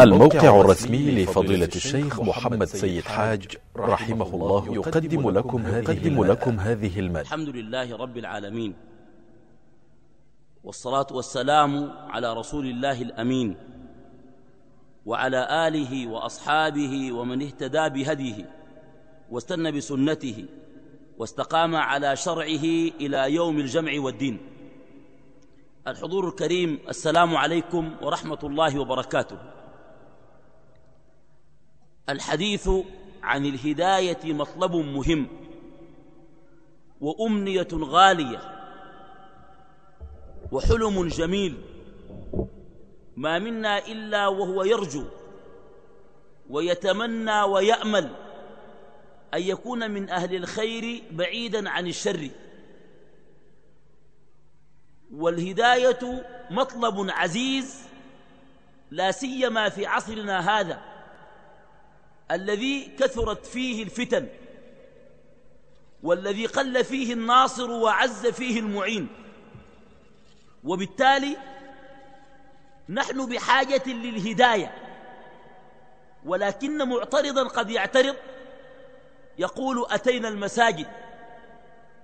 الموقع الرسمي لفضيلة الشيخ محمد سيد حاج رحمه الله يقدم لكم يقدم لكم هذه المادة. الحمد لله رب العالمين. والصلاة والسلام على رسول الله الأمين وعلى آله وأصحابه ومن اهتدى بهديه واستنى بسنته واستقام على شرعه إلى يوم الجمع والدين. الحضور الكريم السلام عليكم ورحمة الله وبركاته. الحديث عن الهداية مطلب مهم وأمنية غالية وحلم جميل ما منا إلا وهو يرجو ويتمنى ويأمل أن يكون من أهل الخير بعيدا عن الشر. والهداية مطلب عزيز لا سيما في عصرنا هذا. الذي كثرت فيه الفتن والذي قل فيه الناصر وعز فيه المعين. وبالتالي نحن بحاجة للهداية ولكن معترضا قد يعترض يقول أتينا المساجد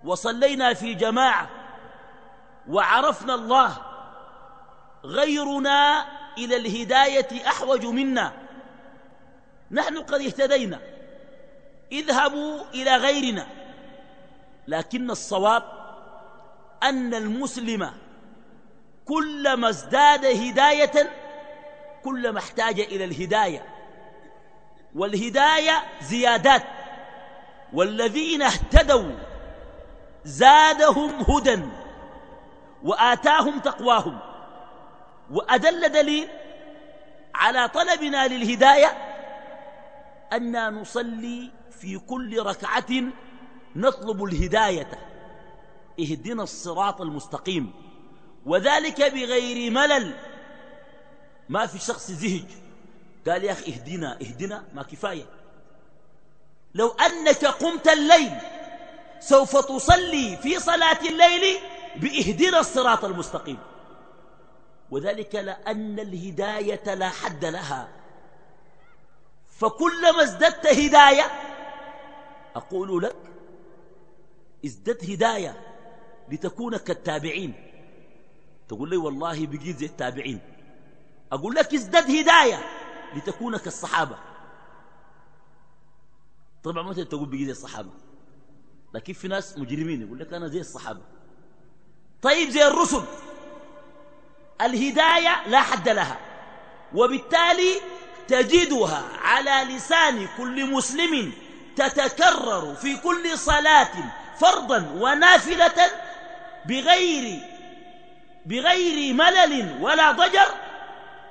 وصلينا في جماعة وعرفنا الله غيرنا إلى الهداية أحوج منا. نحن قد اهتدينا. اذهبوا إلى غيرنا. لكن الصواب أن المسلم كلما ازداد هداية كلما احتاج إلى الهداية. والهداية زيادات. والذين اهتدوا زادهم هدى وآتاهم تقواهم. وأدل دليل على طلبنا للهداية أننا نصلي في كل ركعة نطلب الهداية. اهدنا الصراط المستقيم. وذلك بغير ملل. ما في شخص زهج. قال يا أخي اهدنا اهدنا ما كفاية. لو أنك قمت الليل سوف تصلي في صلاة الليل بإهدنا الصراط المستقيم. وذلك لأن الهداية لا حد لها. فكلما ازددت هداية أقول لك ازدد هداية لتكون كالتابعين. تقول لي والله بقيت زي التابعين. أقول لك ازدد هداية لتكون كالصحابة. طبعا ما تقول بقيت زي الصحابة. لكن في ناس مجرمين يقول لك أنا زي الصحابة. طيب زي الرسل. الهداية لا حد لها. وبالتالي تجدها على لسان كل مسلم تتكرر في كل صلاة فرضا ونافلة بغير بغير ملل ولا ضجر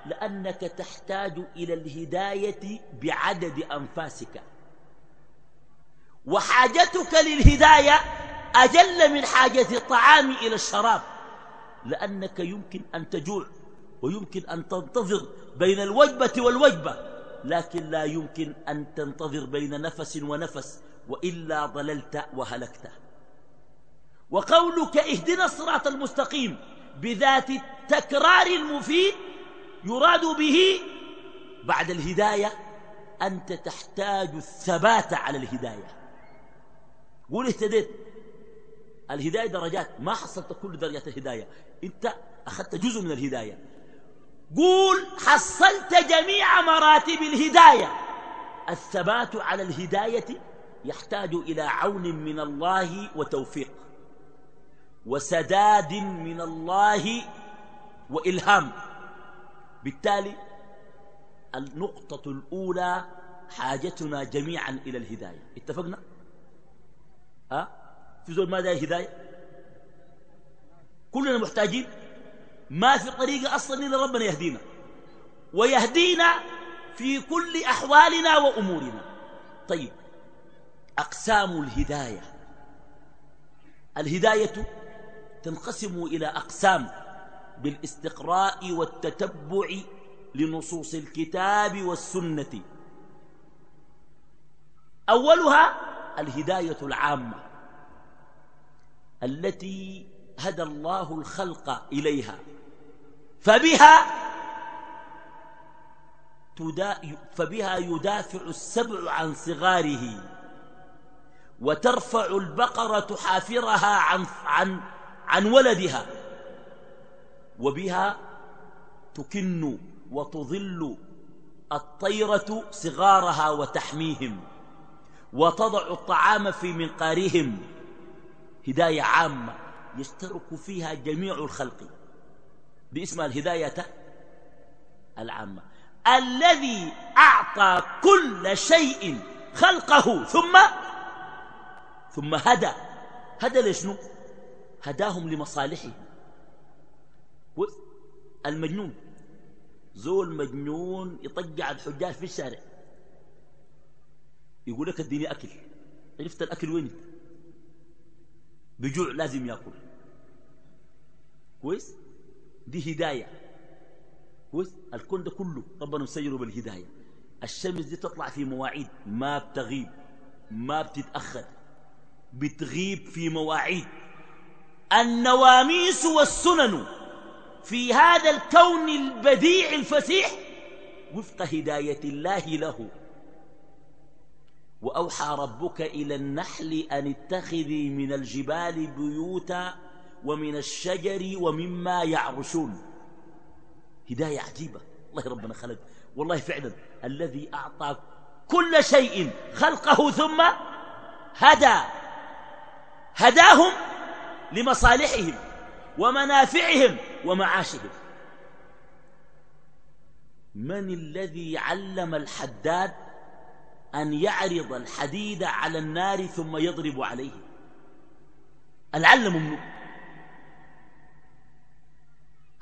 لأنك تحتاج إلى الهداية بعدد أنفاسك. وحاجتك للهداية أجل من حاجة الطعام إلى الشراب لأنك يمكن أن تجوع ويمكن أن تنتظر بين الوجبة والوجبة لكن لا يمكن أن تنتظر بين نفس ونفس وإلا ضللت وهلكت. وقولك اهدنا الصراط المستقيم بذات التكرار المفيد يراد به بعد الهداية أنت تحتاج الثبات على الهداية. قول اهتديت. الهداية درجات ما حصلت كل درجات الهداية. أنت أخذت جزء من الهداية. قول حصلت جميع مراتب الهداية. الثبات على الهداية يحتاج إلى عون من الله وتوفيق وسداد من الله وإلهام. بالتالي النقطة الأولى حاجتنا جميعا إلى الهداية. اتفقنا؟ ها؟ في زول ما داير هداية؟ كلنا محتاجين. ما في طريقة أصلا إلا ربنا يهدينا ويهدينا في كل أحوالنا وأمورنا. طيب أقسام الهداية. الهداية تنقسم إلى أقسام بالاستقراء والتتبع لنصوص الكتاب والسنة. أولها الهداية العامة التي هدى الله الخلق إليها. فبها فبها يدافع السبع عن صغاره وترفع البقرة حافرها عن, عن, عن ولدها وبها تكن وتظل الطيرة صغارها وتحميهم وتضع الطعام في منقارهم. هداية عامة يشترك فيها جميع الخلق. باسم الهداية العامة. الذي أعطى كل شيء خلقه ثم ثم هدى. هدى لشنو؟ هداهم لمصالحه. المجنون. زول مجنون يطجع الحجاج في الشارع. يقول لك اديني أكل. عرفت الأكل وين؟ بجوع لازم يأكل. كويس؟ دي هداية. كويس؟ الكون ده كله ربنا مسيره بالهداية. الشمس دي تطلع في مواعيد ما بتغيب ما بتتأخر بتغيب في مواعيد. النواميس والسنن في هذا الكون البديع الفسيح وفق هداية الله له. وأوحى ربك إلى النحل أن اتخذي من الجبال بيوتا ومن الشجر ومما يعرشون. هداية عجيبة. الله ربنا خلق. والله فعلا الذي أعطى كل شيء خلقه ثم هدى. هداهم لمصالحهم ومنافعهم ومعاشهم. من الذي علم الحداد أن يعرض الحديد على النار ثم يضرب عليه؟ العلم منه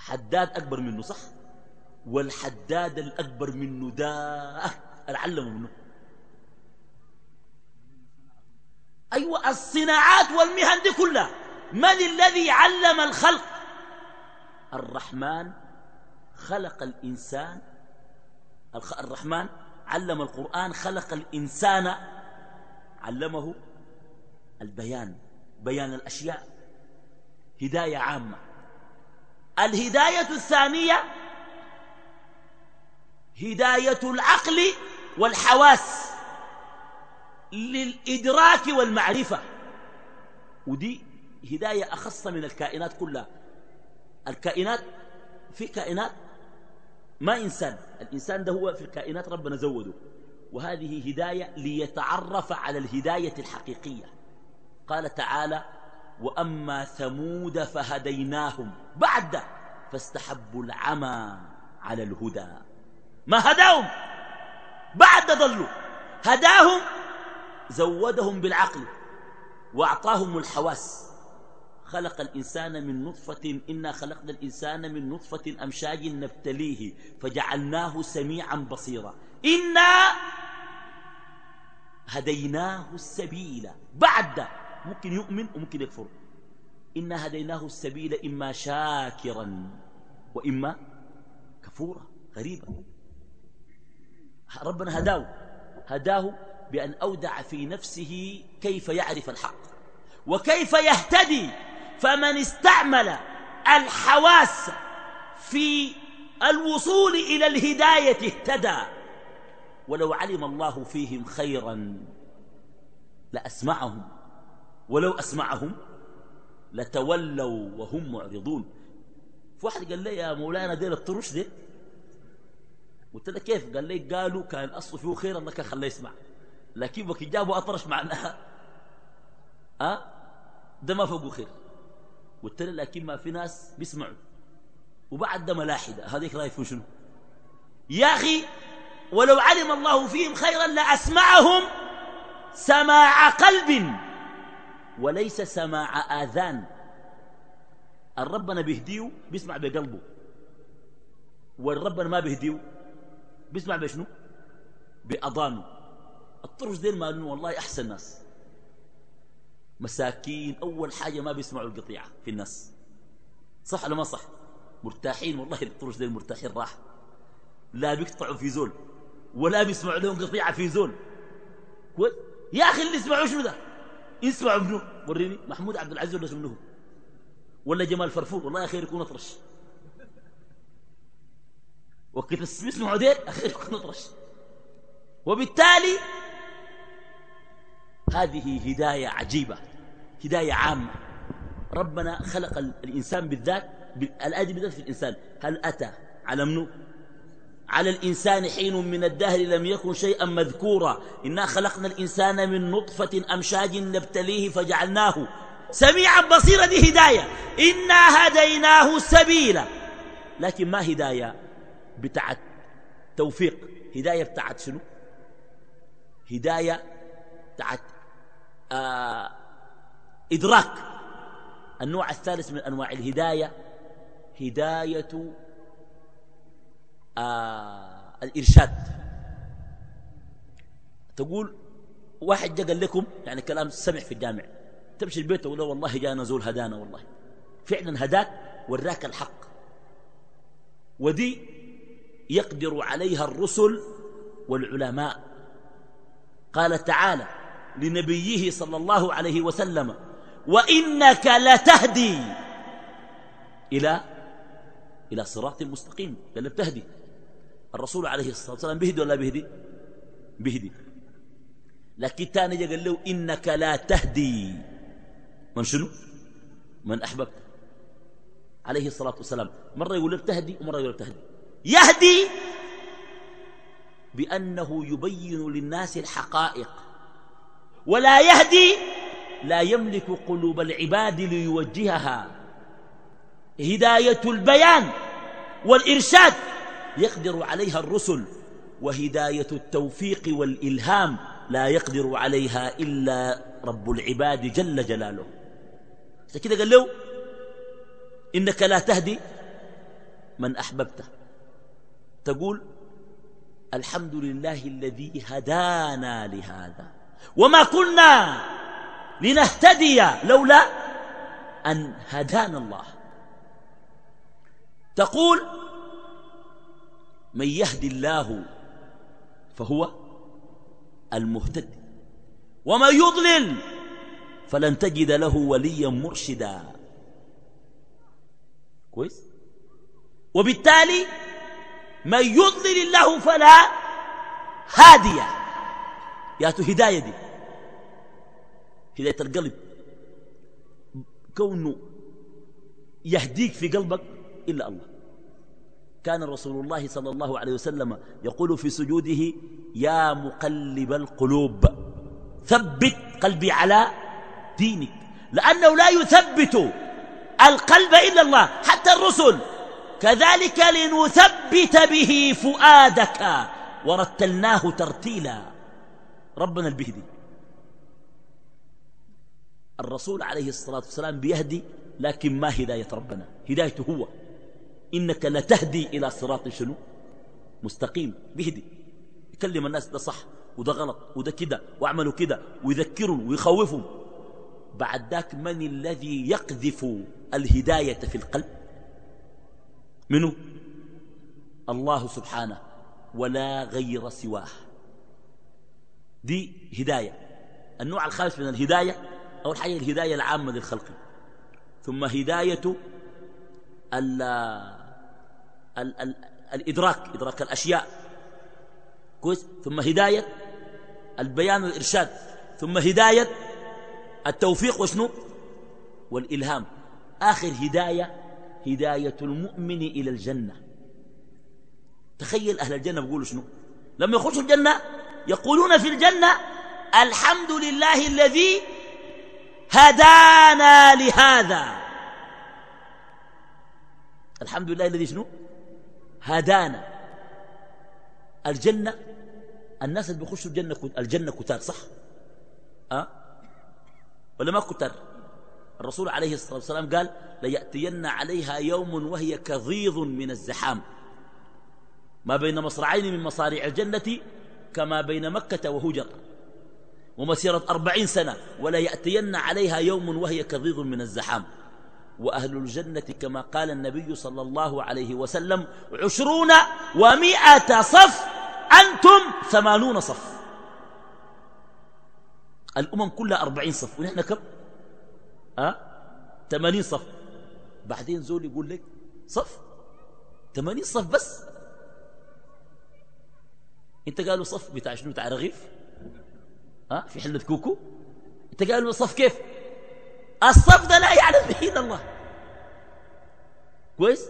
حداد أكبر منه صح؟ والحداد الأكبر منه ده العلم منه. أيوة الصناعات والمهن دي كلها. من الذي علم الخلق؟ الرحمن خلق الإنسان. الرحمن علم القرآن خلق الإنسان. علمه البيان بيان الأشياء. هداية عامة. الهداية الثانية هداية العقل والحواس للإدراك والمعرفة. ودي هداية أخص من الكائنات كلها. الكائنات في كائنات ما إنسان الإنسان ده هو في الكائنات ربنا زوده. وهذه هداية ليتعرف على الهداية الحقيقية. قال تعالى وأما ثمود فهديناهم. بعد فاستحبوا العمى على الهدى. ما هداهم؟ بعد ضلوا. هداهم زودهم بالعقل وأعطاهم الحواس. خلق الإنسان من نطفة إنا خلقنا الإنسان من نطفة أمشاج نبتليه فجعلناه سميعا بصيرا. إنا هديناه السبيل. بعد ممكن يؤمن وممكن يكفر. إنا هديناه السبيل إما شاكرا وإما كفورا غريبا. ربنا هداه هداه بأن أودع في نفسه كيف يعرف الحق وكيف يهتدي. فمن استعمل الحواس في الوصول إلى الهداية اهتدى. ولو علم الله فيهم خيرا لأسمعهم. ولو أسمعهم لتولوا وهم معرضون. في واحد قال لي يا مولانا دير الطرش دي قلت له كيف؟ قال لي قالوا كان أصل فيه خير الله كان خليه يسمع. لكن وكي جابوا أطرش معناها. أه؟ ده ما فوقه خير. قلت له لكن ما في ناس بيسمعوا. وبعد ده ملاحدة. هذيك رأيك في شنو؟ يا أخي ولو علم الله فيهم خيرا لأسمعهم سماع قلب. وليس سماع آذان. الربنا بيهديه بيسمع بقلبه. والربنا ما بيهديه بيسمع بشنو؟ بأضانه الطرش دين ما والله أحسن ناس. مساكين أول حاجة ما بيسمعوا القطيعة في الناس. صح ولا ما صح؟ مرتاحين والله الطرش دين مرتاحين راحة لا بيقطعوا في زول ولا بيسمعوا لهم قطيعة في زول. يا أخي اللي يسمعوا شنو ده؟ يسمعوا منه وريني محمود عبد العزيز ولا منه ولا جمال فرفور. والله خير يكون أطرش. وقت اسمه عديل أخير وقت نطرش وبالتالي هذه هداية عجيبة هداية عامة. ربنا خلق الإنسان بالذات الآية بالذات في الإنسان. هل أتى على منه على الإنسان حين من الدهر لم يكن شيئا مذكورا. إنا خلقنا الإنسان من نطفة أمشاج نبتليه فجعلناه سميعا بصيرا دي هداية إنا هديناه السبيل لكن ما هداية بتاعت توفيق؟ هداية بتاعت شنو؟ هداية بتاعت آه إدراك. النوع الثالث من أنواع الهداية هداية آه الإرشاد. تقول واحد جا قال لكم يعني كلام سمع في الجامع. تمشي البيت تقول له والله جاء نزول هدانا والله. فعلا هداك وراك الحق. ودي يقدر عليها الرسل والعلماء. قال تعالى لنبيه صلى الله عليه وسلم وإنك لتهدي إلى إلى صراط مستقيم. قال بتهدي الرسول عليه الصلاة والسلام بهدي ولا بهدي بهدي لكن تاني قال له إنك لا تهدي. من شنو؟ من أحببت. عليه الصلاة والسلام. مرة يقول له تهدي ومرة يقول له تهدي. يهدي بأنه يبين للناس الحقائق. ولا يهدي لا يملك قلوب العباد ليوجهها. هداية البيان والإرشاد. يقدر عليها الرسل وهداية التوفيق والإلهام لا يقدر عليها إلا رب العباد جل جلاله. كده قال له إنك لا تهدي من أحببته تقول الحمد لله الذي هدانا لهذا وما كنا لنهتدي لولا أن هدانا الله. تقول من يهدي الله فهو المهتد. ومن يضلل فلن تجد له وليا مرشدا. كويس؟ وبالتالي من يضلل الله فلا هادي. ياتو هداية دي. هداية القلب. كونه يهديك في قلبك إلا الله. كان رسول الله صلى الله عليه وسلم يقول في سجوده يا مقلب القلوب ثبت قلبي على دينك. لأنه لا يثبت القلب إلا الله حتى الرسل. كذلك لنثبت به فؤادك ورتلناه ترتيلا. ربنا البهدي. الرسول عليه الصلاة والسلام بيهدي لكن ما هداية ربنا؟ هدايته هو. إنك لتهدي إلى صراط شنو؟ مستقيم. بهدي. يكلم الناس ده صح وده غلط وده كده واعملوا كده ويذكرهم ويخوفهم. بعد ذاك من الذي يقذف الهداية في القلب؟ منه الله سبحانه ولا غير سواه. دي هداية. النوع الخامس من الهداية أول حاجة الهداية العامة للخلق. ثم هداية ال ال ال الإدراك إدراك الأشياء. كويس؟ ثم هداية البيان والإرشاد. ثم هداية التوفيق وشنو؟ والإلهام. آخر هداية هداية المؤمن إلى الجنة. تخيل أهل الجنة بيقولوا شنو؟ لما يخشوا الجنة يقولون في الجنة الحمد لله الذي هدانا لهذا. الحمد لله الذي شنو؟ هدانا. الجنة الناس اللي بيخشوا الجنة الجنة كتار صح؟ أه؟ ولا ما كتار؟ الرسول عليه الصلاة والسلام قال ليأتين عليها يوم وهي كظيظ من الزحام. ما بين مصرعين من مصارع الجنة كما بين مكة وهجر. ومسيرة أربعين سنة ولا يأتين عليها يوم وهي كظيظ من الزحام. وأهل الجنة كما قال النبي صلى الله عليه وسلم عشرون ومائة صف أنتم ثمانون صف. الأمم كلها أربعين صف ونحن كم؟ أه؟ ثمانين صف. بعدين زول يقول لك صف؟ ثمانين صف بس. انت قالوا صف بتاع شنو؟ بتاع رغيف؟ ها؟ في حلة كوكو؟ انت قالوا صف كيف؟ الصف ده لا يعلم به إلا الله. كويس؟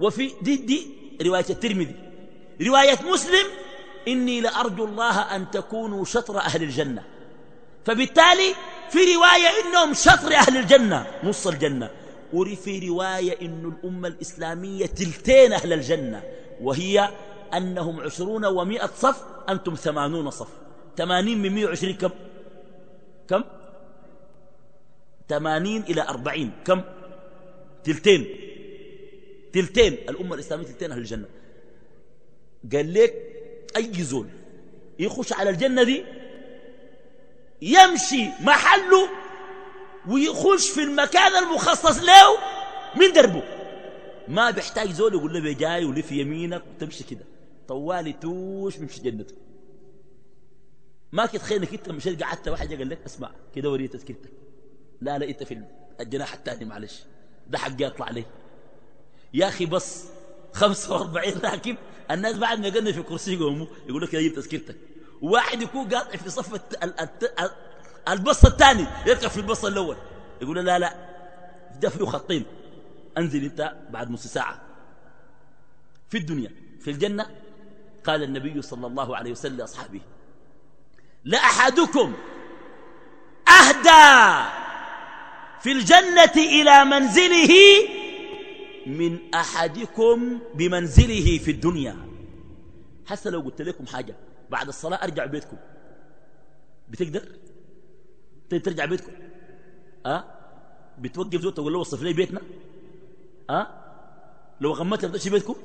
وفي دي دي رواية الترمذي. رواية مسلم إني لأرجو الله أن تكونوا شطر أهل الجنة. فبالتالي في رواية إنهم شطر أهل الجنة نص الجنة. وفي رواية إن الأمة الإسلامية تلتين أهل الجنة وهي أنهم عشرون ومائة صف أنتم ثمانون صف. ثمانين من مئة وعشرين كم؟ كم؟ ثمانين إلى أربعين. كم؟ تلتين. تلتين. الأمة الإسلامية تلتين أهل الجنة. قال لك أي زول يخش على الجنة دي يمشي محله ويخش في المكان المخصص له من دربه. ما بيحتاج زول يقول له بجاي ولف يمينك وتمشي كده. طوالي توش بيمشي جنته. ما تخيلك انت مشيت قعدت واحد قال لك اسمع كده وريه تذكرتك. لا لا انت في الجناح الثاني معلش. ده حقي اطلع لي. يا أخي بس 45 راكب. الناس بعد ما يقلنا في كرسي يقوموا يقول لك جيب تذكرتك. وواحد يكون قاطع في صف البص الثاني يركب في البص الأول. يقول لا لا ده فيه خطين. انزل انت بعد نص ساعة. في الدنيا في الجنة قال النبي صلى الله عليه وسلم لأصحابه لأحدكم أهدى. في الجنة إلى منزله من أحدكم بمنزله في الدنيا. حتى لو قلت لكم حاجة بعد الصلاة أرجع بيتكم. بتقدر؟ ترجع بيتكم. أه؟ بتوقف زوجته تقول له وصف لي بيتنا؟ أه؟ لو غمت تمشي بيتكم؟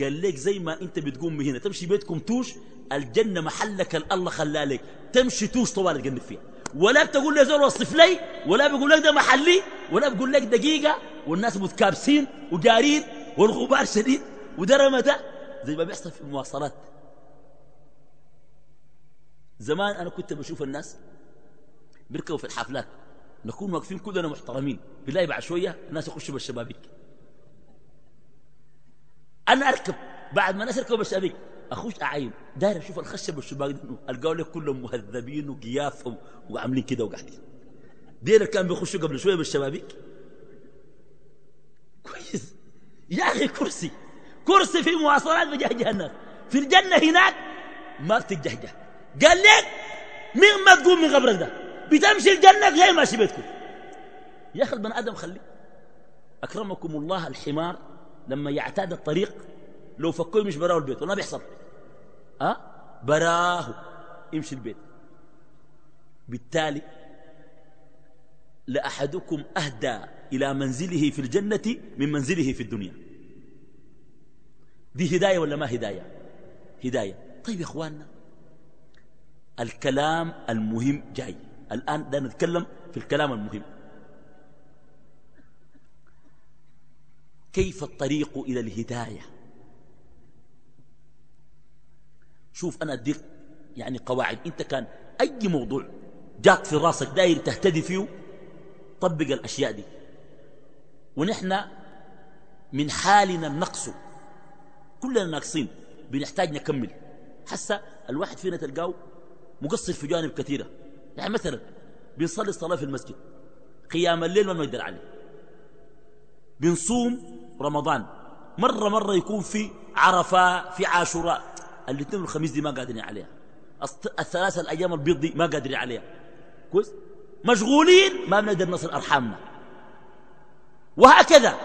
قال لك زي ما أنت بتقوم هنا تمشي بيتكم توش الجنة محلك الله خلالك. تمشي توش طوال تجنب فيها. ولا بتقول لي زول وصف لي ولا بيقول لك ده محلي ولا بيقول لك دقيقة والناس متكابسين وجارين والغبار شديد ودرمة زي ما بيحصل في المواصلات. زمان أنا كنت بشوف الناس بيركبوا في الحفلات. نكون واقفين كلنا محترمين. بالله بعد شوية الناس يخشوا بالشبابيك. أنا أركب بعد ما الناس يركبوا بالشبابيك. أخش أعين داير أشوف الخشب والشباك ألقوا لك كلهم مهذبين وقياف وعاملين كده وقاعدين. دير كان بيخشوا قبل شوية بالشبابيك؟ كويس. يا أخي كرسي. كرسي في مواصلات بجهجه الناس في الجنة هناك ما بتجهجه قال لك مين ما تقوم من قبرك ده؟ بتمشي الجنة زي ماشي بيتكم. يا أخي البني آدم خليك أكرمكم الله الحمار لما يعتاد الطريق لو فكوه مش براه البيت ولا بيحصل. براه يمشي البيت. بالتالي لأحدكم أهدى إلى منزله في الجنة من منزله في الدنيا. دي هداية ولا ما هداية؟ هداية. طيب يا إخواننا الكلام المهم جاي. الآن بدنا نتكلم في الكلام المهم. كيف الطريق إلى الهداية؟ شوف أنا أديك يعني قواعد. أنت كان أي موضوع جاك في راسك داير تهتدي فيه طبق الأشياء دي. ونحن من حالنا النقص كلنا ناقصين بنحتاج نكمل. حسا الواحد فينا تلقاه مقصر في جوانب كثيرة. يعني مثلا بنصلي الصلاة في المسجد. قيام الليل ما نقدر عليه. بنصوم رمضان. مرة مرة يكون في عرفة في عاشوراء. الاثنين والخميس دي ما قادرين عليها. الثلاثة الأيام البيض دي ما قادرين عليها. كويس؟ مشغولين ما بنقدر نصل أرحامنا. وهكذا.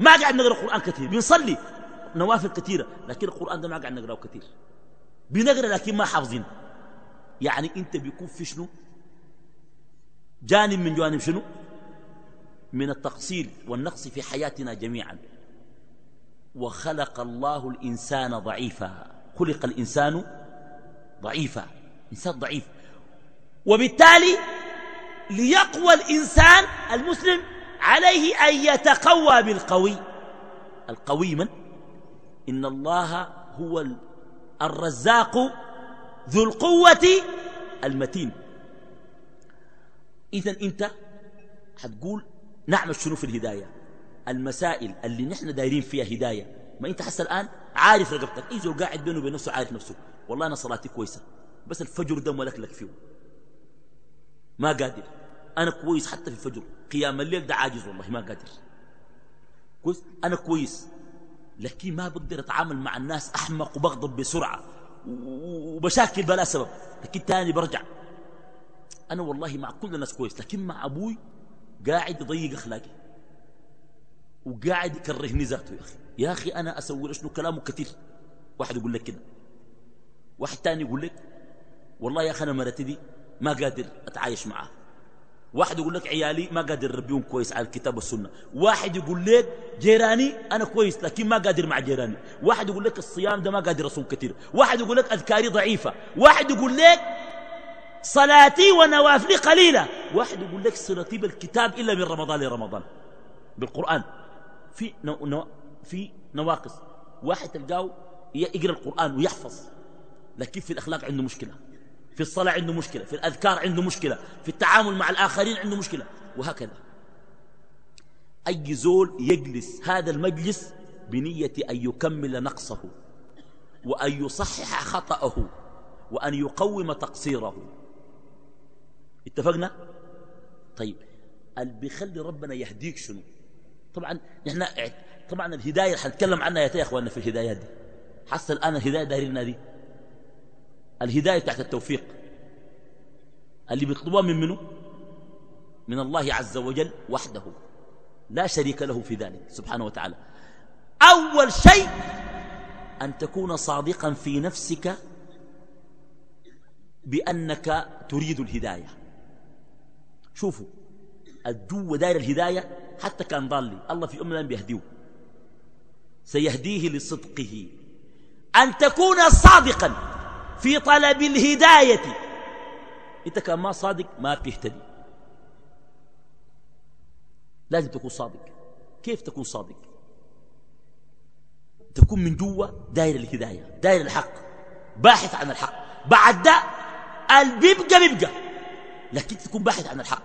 ما قاعد نقرأ القرآن كثير. بنصلي. نوافل كثيرة. لكن القرآن ده ما قاعد نقرأه كثير. بنقرأ لكن ما حافظين. يعني أنت بيكون في شنو؟ جانب من جوانب شنو؟ من التقصير والنقص في حياتنا جميعا. وخلق الله الإنسان ضعيفا. خلق الإنسان ضعيفا إنسان ضعيف. وبالتالي ليقوى الإنسان المسلم عليه أن يتقوى بالقوي. القوي من؟ إن الله هو الرزاق ذو القوة المتين. إذا أنت حتقول نعمل شنو في الهداية؟ المسائل اللي نحن دايرين فيها هداية. ما أنت حس الآن عارف رقبتك زول قاعد بينه وبين نفسه عارف نفسه. والله أنا صلاتي كويسة بس الفجر ده ملكلك فيه. ما قادر. أنا كويس حتى في الفجر. قيام الليل ده عاجز والله ما قادر. كويس؟ أنا كويس. لكن ما بقدر أتعامل مع الناس أحمق وبغضب بسرعة وبشاكل بلا سبب. لكن تاني برجع. أنا والله مع كل الناس كويس لكن مع أبوي قاعد يضيق أخلاقي. وقاعد يكرهني ذاته يا أخي. يا أخي أنا أسوي شنو كلامه كثير. واحد يقول لك كده. واحد تاني يقول لك والله يا أخي أنا مرتي دي ما قادر أتعايش معها واحد يقول لك عيالي ما قادر اربيهم كويس على الكتاب والسنة. واحد يقول لك جيراني أنا كويس لكن ما قادر مع جيراني. واحد يقول لك الصيام ده ما قادر أصوم كثير. واحد يقول لك أذكاري ضعيفة. واحد يقول لك صلاتي ونوافلي قليلة. واحد يقول لك صلتي بالكتاب إلا من رمضان لرمضان. بالقرآن. في نو نو في نواقص. واحد تلقاه يقرأ القرآن ويحفظ. لكن في الأخلاق عنده مشكلة. في الصلاة عنده مشكلة. في الأذكار عنده مشكلة. في التعامل مع الآخرين عنده مشكلة. وهكذا. أي زول يجلس هذا المجلس بنية أن يكمل نقصه. وأن يصحح خطأه. وأن يقوم تقصيره. اتفقنا؟ طيب. اللي بيخلي ربنا يهديك شنو؟ طبعا نحن طبعا الهداية حنتكلم عنها يا إخواننا في الهدايات دي. حتى الآن الهداية دايرنا دي. الهداية تحت التوفيق. اللي بيطلبوها من منه من الله عز وجل وحده. لا شريك له في ذلك سبحانه وتعالى. أول شيء أن تكون صادقا في نفسك بأنك تريد الهداية. شوفوا الجو داير الهداية حتى كان ضالي الله في أم بيهديه سيهديه لصدقه. أن تكون صادقا في طلب الهداية. انت كان ما صادق ما بتهتدي لازم تكون صادق. كيف تكون صادق؟ تكون من جوا داير الهداية داير الحق باحث عن الحق. بعد ده البيبقى بيبقى لكن تكون باحث عن الحق.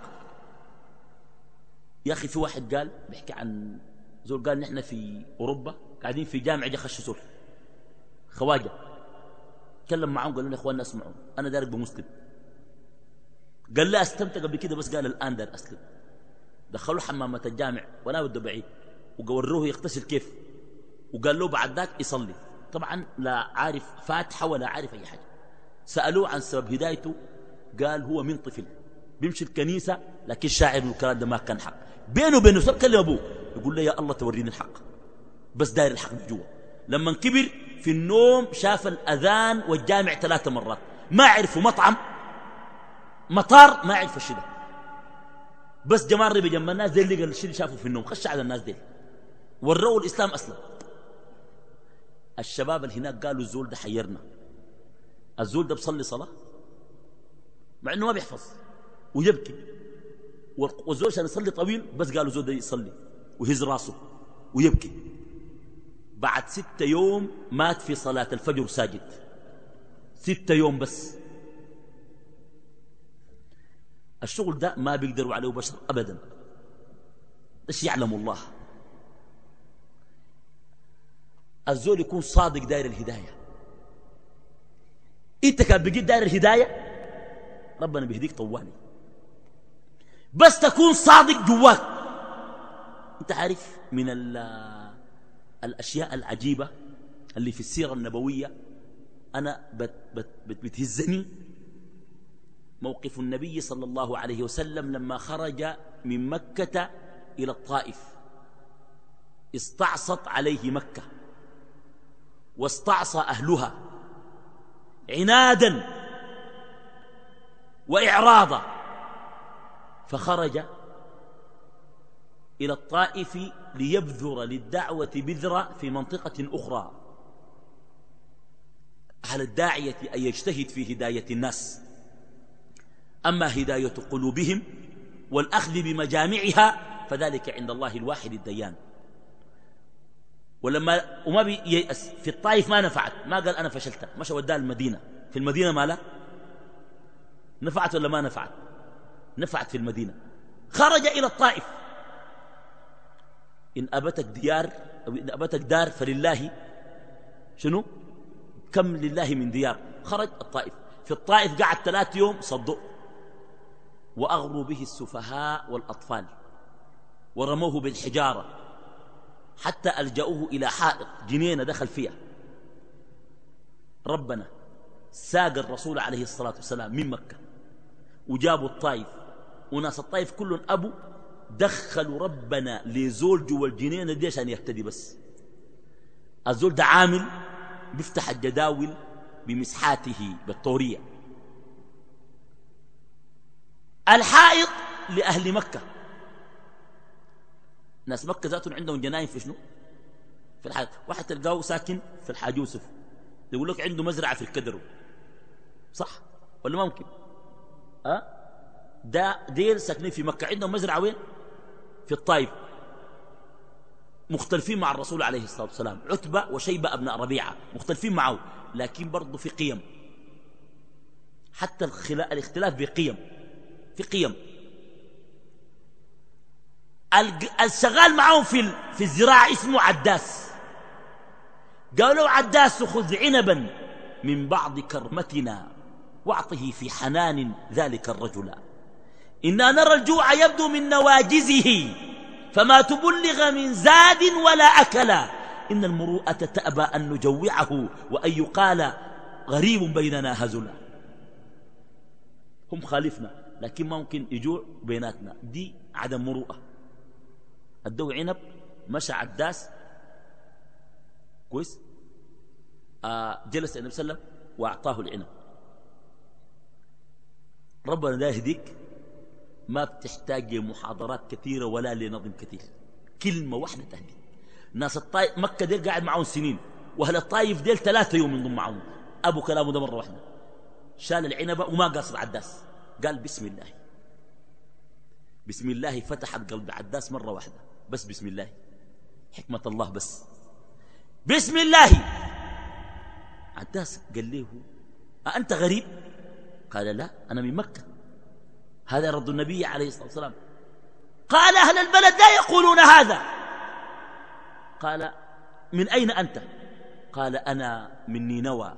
يا أخي في واحد قال بيحكي عن زول قال نحن في أوروبا. قاعدين في جامع يخش زول خواجة. تكلم معهم قال لنا يا إخواننا اسمعوا. أنا دارك بمسلم. قال لا أستمتع قبل كده بس قال الآن دار أسلم. دخلوا حمامة الجامع. وأنا بده بعيد. وقوروه يغتسل كيف. وقال له بعد ذاك يصلي. طبعا لا عارف فاتحة ولا عارف أي حاجة. سألوه عن سبب هدايته. قال هو من طفل. بيمشي الكنيسة. لكن شاعر الكلام ده ما كان حق. بينه وبينه سب كلم أبوه؟ يقول له يا الله توريني الحق. بس داير الحق جوا لما كبر في النوم شاف الأذان والجامع ثلاثة مرات. ما عرفوا مطعم مطار ما عرفوا الشيء بس جمال ربي جنب الناس دي اللي قال الشيء شافوا في النوم. خش على الناس دي وروه الإسلام أصلا. الشباب اللي هناك قالوا الزول ده حيرنا. الزول ده بصلي صلاة؟ مع إنه ما بيحفظ. ويبكي. والزول عشان يصلي طويل بس قالوا الزول ده يصلي. ويهز راسه. ويبكي. بعد ستة يوم مات في صلاة الفجر ساجد. ستة يوم بس. الشغل ده ما بيقدروا عليه بشر أبدا. إيش يعلم الله؟ الزول يكون صادق داير الهداية. إنت كان بقيت داير الهداية؟ ربنا بيهديك طوالي بس تكون صادق جواك. إنت عارف من الأشياء العجيبة اللي في السيرة النبوية أنا بت بت بت بتهزني. موقف النبي صلى الله عليه وسلم لما خرج من مكة إلى الطائف. استعصت عليه مكة. واستعصى أهلها. عنادا. وإعراضا. فخرج إلى الطائف ليبذر للدعوة بذرة في منطقة أخرى. على الداعية أن يجتهد في هداية الناس؟ أما هداية قلوبهم والأخذ بمجامعها فذلك عند الله الواحد الديان. ولما وما بييأس في الطائف ما نفعت. ما قال أنا فشلت. مشى وداه المدينة. في المدينة ما لا؟ نفعت ولا ما نفعت؟ نفعت في المدينة. خرج إلى الطائف. إن أبتك ديار أو إن أبتك دار فلله شنو؟ كم لله من ديار؟ خرج الطائف. في الطائف قعد ثلاث يوم صدق. وأغروا به السفهاء والأطفال. ورموه بالحجارة. حتى ألجأوه إلى حائط جنينة دخل فيها. ربنا ساق الرسول عليه الصلاة والسلام من مكة. وجابوا الطائف. وناس الطائف كلهم أبو دخلوا ربنا لزول جوا الجنينة دي عشان يهتدي بس؟ الزول ده عامل بيفتح الجداول بمسحاته بالطورية. الحائط لأهل مكة. ناس مكة ذاتهم عندهم جناين في شنو؟ في الحائط. واحد تلقاه ساكن في الحاج يوسف. يقول لك عنده مزرعة في الكدر. صح ولا ممكن؟ أه؟ ده دير ساكنين في مكة. عندهم مزرعة وين؟ في الطائف مختلفين مع الرسول عليه الصلاة والسلام عتبة وشيبة أبناء ربيعة مختلفين معه لكن برضه في قيم. حتى الاختلاف بقيم في قيم. الشغال معهم في في الزراعة اسمه عداس. قالوا عداس خذ عنبا من بعض كرمتنا وأعطه في حنان ذلك الرجل. إنا نرى الجوع يبدو من نواجزه فما تبلغ من زاد ولا أكلا إن المروءة تأبى أن نجوعه وأن يقال غريب بيننا هزلا هم خالفنا لكن ممكن يجوع بيناتنا. دي عدم مروءة. الدو عنب مشى عداس كويس؟ آه جلس النبي صلى الله عليه وسلم وأعطاه العنب. ربنا لا يهديك. ما بتحتاج لمحاضرات كثيرة ولا لنظم كثير. كلمة واحدة تهدي. ناس الطائف مكة ديل قاعد معهم سنين وأهل الطائف ديل ثلاثة يوم ينضم معهم أبو كلامه ده مرة واحدة. شال العنبة وما قاصد عداس. قال بسم الله. بسم الله فتحت قلب عداس مرة واحدة. بس بسم الله. حكمة الله بس. بسم الله. عداس قال له أنت غريب؟ قال لا أنا من مكة. هذا رد النبي عليه الصلاة والسلام. قال أهل البلد لا يقولون هذا. قال من أين أنت؟ قال أنا من نينوى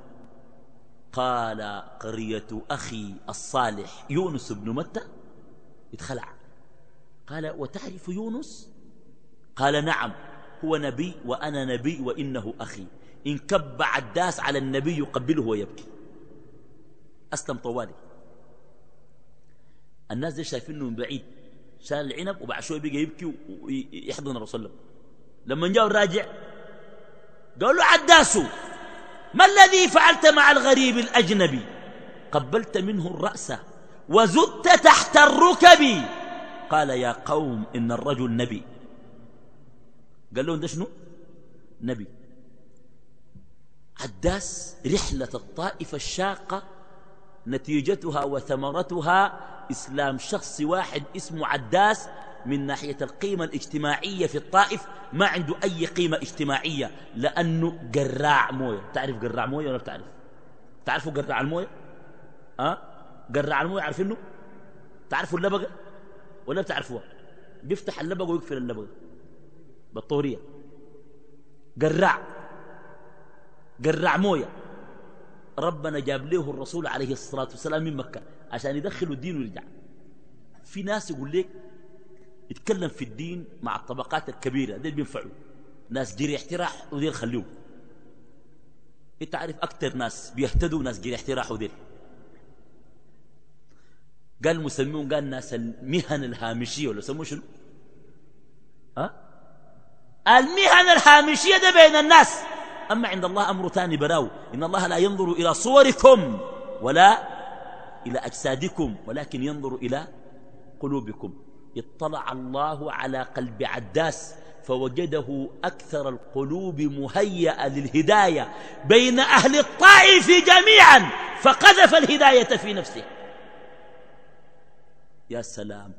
قال قرية أخي الصالح يونس بن متى؟ اتخلع. قال وتعرف يونس؟ قال نعم هو نبي وأنا نبي وإنه أخي. إن كب عداس على النبي يقبله ويبكي. أسلم طوالي. الناس دي شايفينه من بعيد. شال العنب وبعد شوي بقى يبكي ويحضن الرسول الله لما جاء الراجع قال له عداسو ما الذي فعلت مع الغريب الأجنبي؟ قبلت منه الرأس وزدت تحت الركب. قال يا قوم إن الرجل نبي. قال لهم ده شنو؟ نبي. عداس رحلة الطائفة الشاقة نتيجتها وثمرتها إسلام شخص واحد اسمه عداس من ناحية القيمة الاجتماعية في الطائف ما عنده أي قيمة اجتماعية لأنه قراع موية. تعرف قراع موية ولا بتعرف؟ تعرفوا قراع الموية؟ أه؟ قراع الموية عارفينه؟ تعرفوا اللبقة؟ ولا بتعرفوها؟ بيفتح اللبقة ويقفل اللبقة. بالطورية. قراع. قراع موية. ربنا جاب له الرسول عليه الصلاة والسلام من مكة عشان يدخلوا الدين ويرجع. في ناس يقول لك يتكلم في الدين مع الطبقات الكبيرة دي بينفعوا. ناس جري احتراح وديل خلوه. انت عارف أكتر ناس بيهتدوا ناس جري احتراح وديل. قال مسميون قال ناس المهن الهامشية ولا سموه شنو؟ ها؟ المهن الهامشية ده بين الناس. أما عند الله أمر ثاني براو. إن الله لا ينظر إلى صوركم ولا إلى أجسادكم ولكن ينظر إلى قلوبكم. اطلع الله على قلب عداس فوجده أكثر القلوب مهيئة للهداية بين أهل الطائف جميعا فقذف الهداية في نفسه. يا سلام.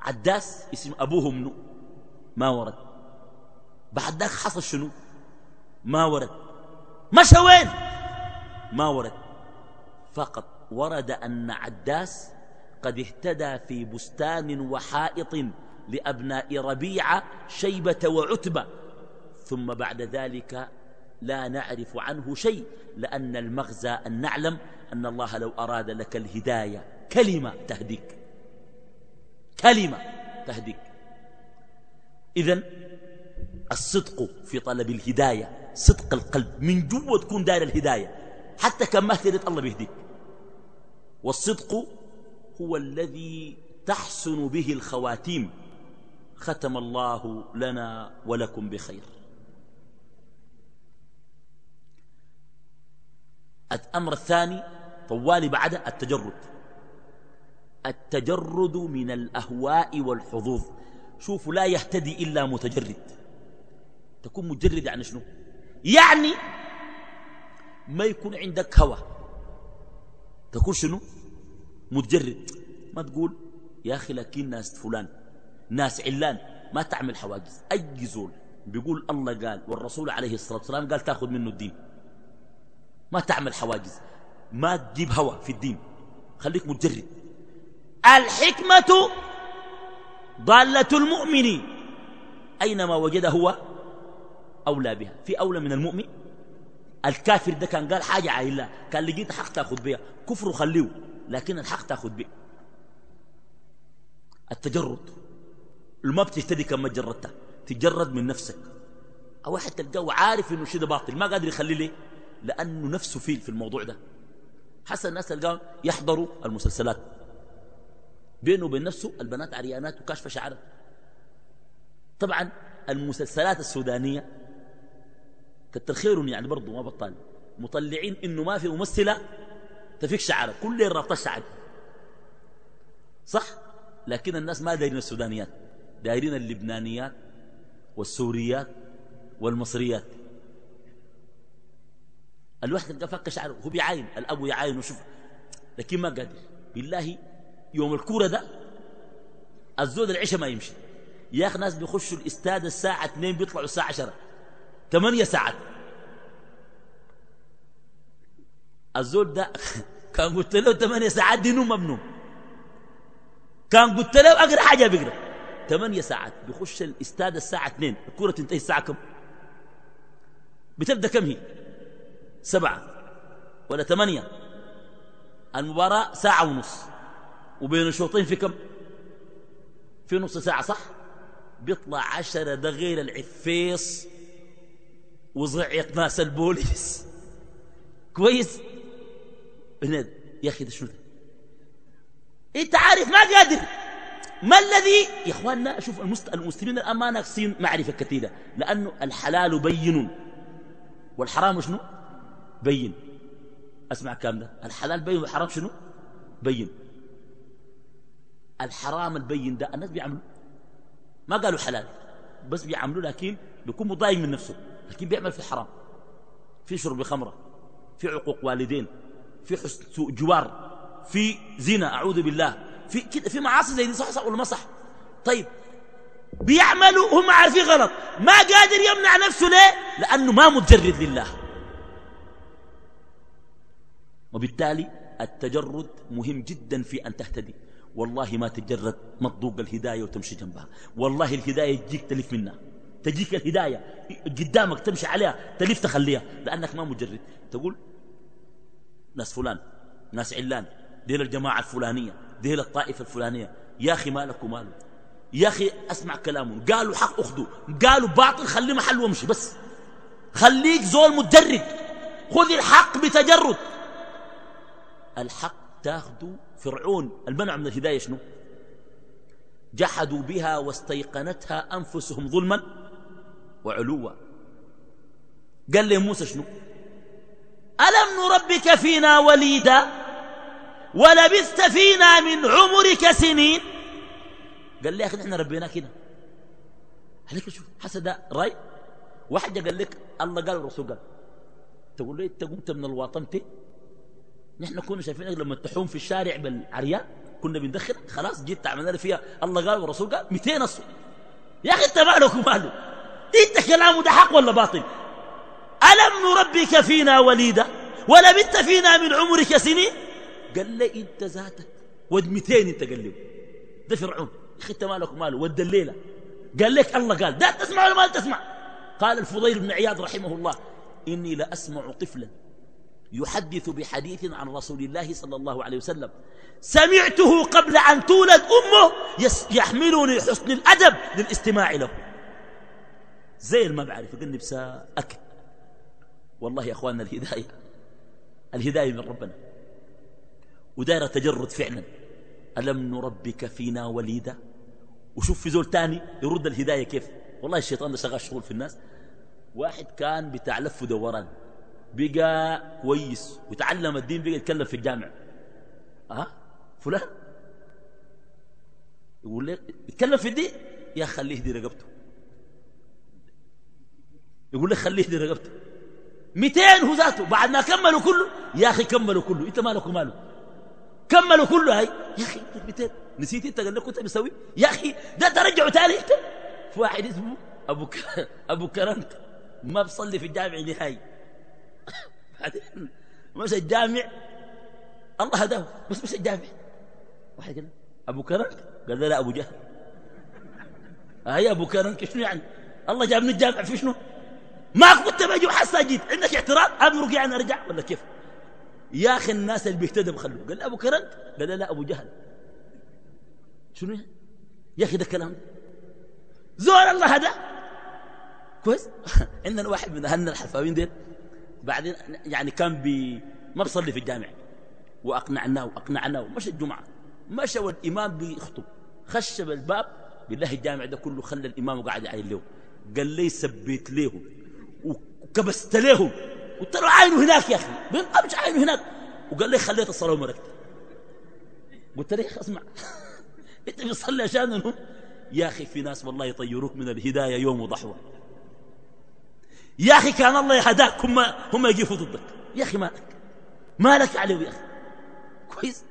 عداس اسم أبوه منه ما ورد. بعد ذاك حصل شنو؟ ما ورد. مشى وين ما ورد. فقط ورد أن عداس قد اهتدى في بستان وحائط لأبناء ربيعة شيبة وعتبة. ثم بعد ذلك لا نعرف عنه شيء لأن المغزى أن نعلم أن الله لو أراد لك الهداية. كلمة تهديك. كلمة تهديك. إذن الصدق في طلب الهداية. صدق القلب. من جوة تكون داير الهداية. حتى كان ما اهتدت الله بيهديك. والصدق هو الذي تحسن به الخواتيم. ختم الله لنا ولكم بخير. الأمر الثاني طوالي بعد التجرد. التجرد من الأهواء والحظوظ. شوفوا لا يهتدي إلا متجرد. تكون مجرد يعني شنو؟ يعني ما يكون عندك هوى تكون شنو؟ متجرد. ما تقول يا أخي لكن ناس فلان ناس علان ما تعمل حواجز. أي زول بيقول الله قال والرسول عليه الصلاة والسلام قال تأخذ منه الدين. ما تعمل حواجز. ما تجيب هوى في الدين. خليك متجرد. الحكمة ضالة المؤمن أينما وجد هو؟ أولى بها. في أولى من المؤمن؟ الكافر ده كان قال حاجة على الله. كان لقيت حق تاخذ بها كفر خليه لكن الحق تاخذ به التجرد. ما بتهتدي كما جردتها. تجرد من نفسك. أو واحد تلقاه عارف إنه شيء ده باطل. ما قادر يخليه ليه؟ لأنه نفسه فيه في الموضوع ده. حسن الناس تلقاهم يحضروا المسلسلات. بينه وبين نفسه البنات عريانات وكاشفة شعرها طبعا المسلسلات السودانية كتر خيرهم يعني برضو ما بطال مطلعين إنه ما في ممثلة تفيك شعرها كل رابطة الشعر صح؟ لكن الناس ما دايرين السودانيات. دايرين اللبنانيات والسوريات والمصريات. الواحد تلقى فك شعره. هو بيعاين. الأب يعاين وشوف. لكن ما قادر. بالله يوم الكورة ده الزود العشاء ما يمشي. يا أخي ناس بيخشوا الإستاد الساعة 2 بيطلعوا الساعة 10 ثمانية ساعات. الزول ده كان قلت له ثمانية ساعات دي نوم مبنوم كان قلت له أقرأ حاجة بيقرأ. ثمانية ساعات. بيخش الاستاد الساعة 2 الكورة تنتهي الساعة كم؟ بتبدأ كم هي؟ سبعة. ولا ثمانية المباراة ساعة ونص. وبين الشوطين في كم؟ في نص ساعة صح؟ بيطلع عشرة ده غير العفيص وزعق ناس البوليس. كويس؟ يا أخي ده شنو؟ ده أنت عارف ما قادر. ما الذي؟ يا إخواننا شوف المسلمين الان ما ناقصين معرفة كثيرة لأنه الحلال بين. والحرام شنو؟ بين. أسمع الكلام ده الحلال بين والحرام شنو؟ بين. الحرام البين ده الناس بيعملوا. ما قالوا حلال بس بيعملوا لكن بيكون مضايق من نفسه. لكن بيعمل في الحرام. في شرب خمرة في عقوق والدين في حسن جوار في زنا أعوذ بالله. في كده في معاصي زي دي صح صح ولا ما صح؟ طيب بيعملوا هم عارفين غلط. ما قادر يمنع نفسه ليه؟ لأنه ما متجرد لله. وبالتالي التجرد مهم جدا في أن تهتدي. والله ما تتجرد ما تذوق الهداية وتمشي جنبها. والله الهداية تجيك تلف منها. تجيك الهداية قدامك تمشي عليها تلف تخليها لأنك ما مجرد. تقول ناس فلان ناس علان ديل الجماعة الفلانية ديل الطائفة الفلانية. يا أخي مالك وماله يا أخي أسمع كلامهم. قالوا حق أخذوا قالوا باطل خلي محل وامشي بس. خليك زول متجرد. خذ الحق بتجرد. الحق تاخذوا فرعون. المنع من الهداية شنو؟ جحدوا بها واستيقنتها أنفسهم ظلما. وعلوا قال لي موسى شنو؟ ألم نربك فينا وليدا؟ ولبثت فينا من عمرك سنين؟ قال لي يا أخي نحن ربينا كده. عليك شوف حسد رأي؟ واحد قال لك الله قال والرسول قال. تقول لي أنت قمت من الواطنتي نحن كنا شايفينك لما تحوم في الشارع بالعريان كنا بندخل خلاص جيت عملنا فيها الله قال والرسول قال 200 اصل يا أخي أنت مالك وماله إنت كلامه ده حق ولا باطل؟ ألم نربك فينا وليدا؟ ولبثت فينا من عمرك سنين؟ قال لي إنت ذاتك. ود 200 إنت قال له ده فرعون. يا أخي إنت مالك وماله؟ ود الليلة. قال لك الله قال. ده تسمع ولا ما تسمع. قال الفضيل بن عياض رحمه الله إني لأسمع طفلا يحدث بحديث عن رسول الله صلى الله عليه وسلم. سمعته قبل أن تولد أمه يحملني حسن الأدب للاستماع له. زي ما بعرف يقول بسا أكل. والله يا أخواننا الهداية الهداية من ربنا. ودائرة تجرد فعلا. ألم نربك فينا وليدا؟ وشوف في زول تاني يرد الهداية كيف؟ والله الشيطان ده شغال شغل في الناس. واحد كان بتاع لف ودوران بقى كويس وتعلم الدين بقى يتكلم في الجامع. ها فلان؟ يقول لك يتكلم في الدين؟ يا خليه دي رقبته. يقول لك خليه دي رقبته 200 هو ذاته. بعد ما كملوا كله يا أخي كملوا كله. إنت مالك وماله؟ كملوا كله هاي. يا أخي 200 نسيت إنت قال لك كنت مسوي يا أخي ده ترجعوا تاني إنت. في واحد اسمه أبو ك... أبو كرنت. ما بصلي في الجامع نهائي. بعدين مشى الجامع. الله هداه. بس مشى الجامع. واحد قال أبو كرنت؟ قال لا أبو جهل. هيا أبو كرنت شنو يعني؟ الله جابني الجامع في شنو؟ ما كنت بجي وهسه جيت عندك اعتراض؟ أمرق يعني أرجع. ولا كيف؟ يا أخي الناس اللي بيهتدوا بخلوه. قال أبو كرنت؟ قال لا أبو جهل. شنو يا أخي؟ ده كلام. زور الله هذا. كويس؟ عندنا واحد من أهلنا الحفاوين ديل. بعدين يعني كان بي ما بصلي في الجامع. وأقنعناه وأقنعناه. مشى الجمعة. مشى والإمام بيخطب. خشب الباب. بالله الجامع ده كله خلى الإمام وقعد يعين له قال لي سبيت له وكبست له قلت له عينه هناك يا أخي. بينقبش عينه هناك. وقال لي خليت الصلاة ومركت قلت له اسمع. أنت بتصلي عشانهم يا أخي في ناس والله يطيروك من الهداية يوم وضحوة. يا أخي كان الله يهداك هم هم يجيفوا ضدك يا أخي مالك؟ مالك عليه يا أخي؟ كويس.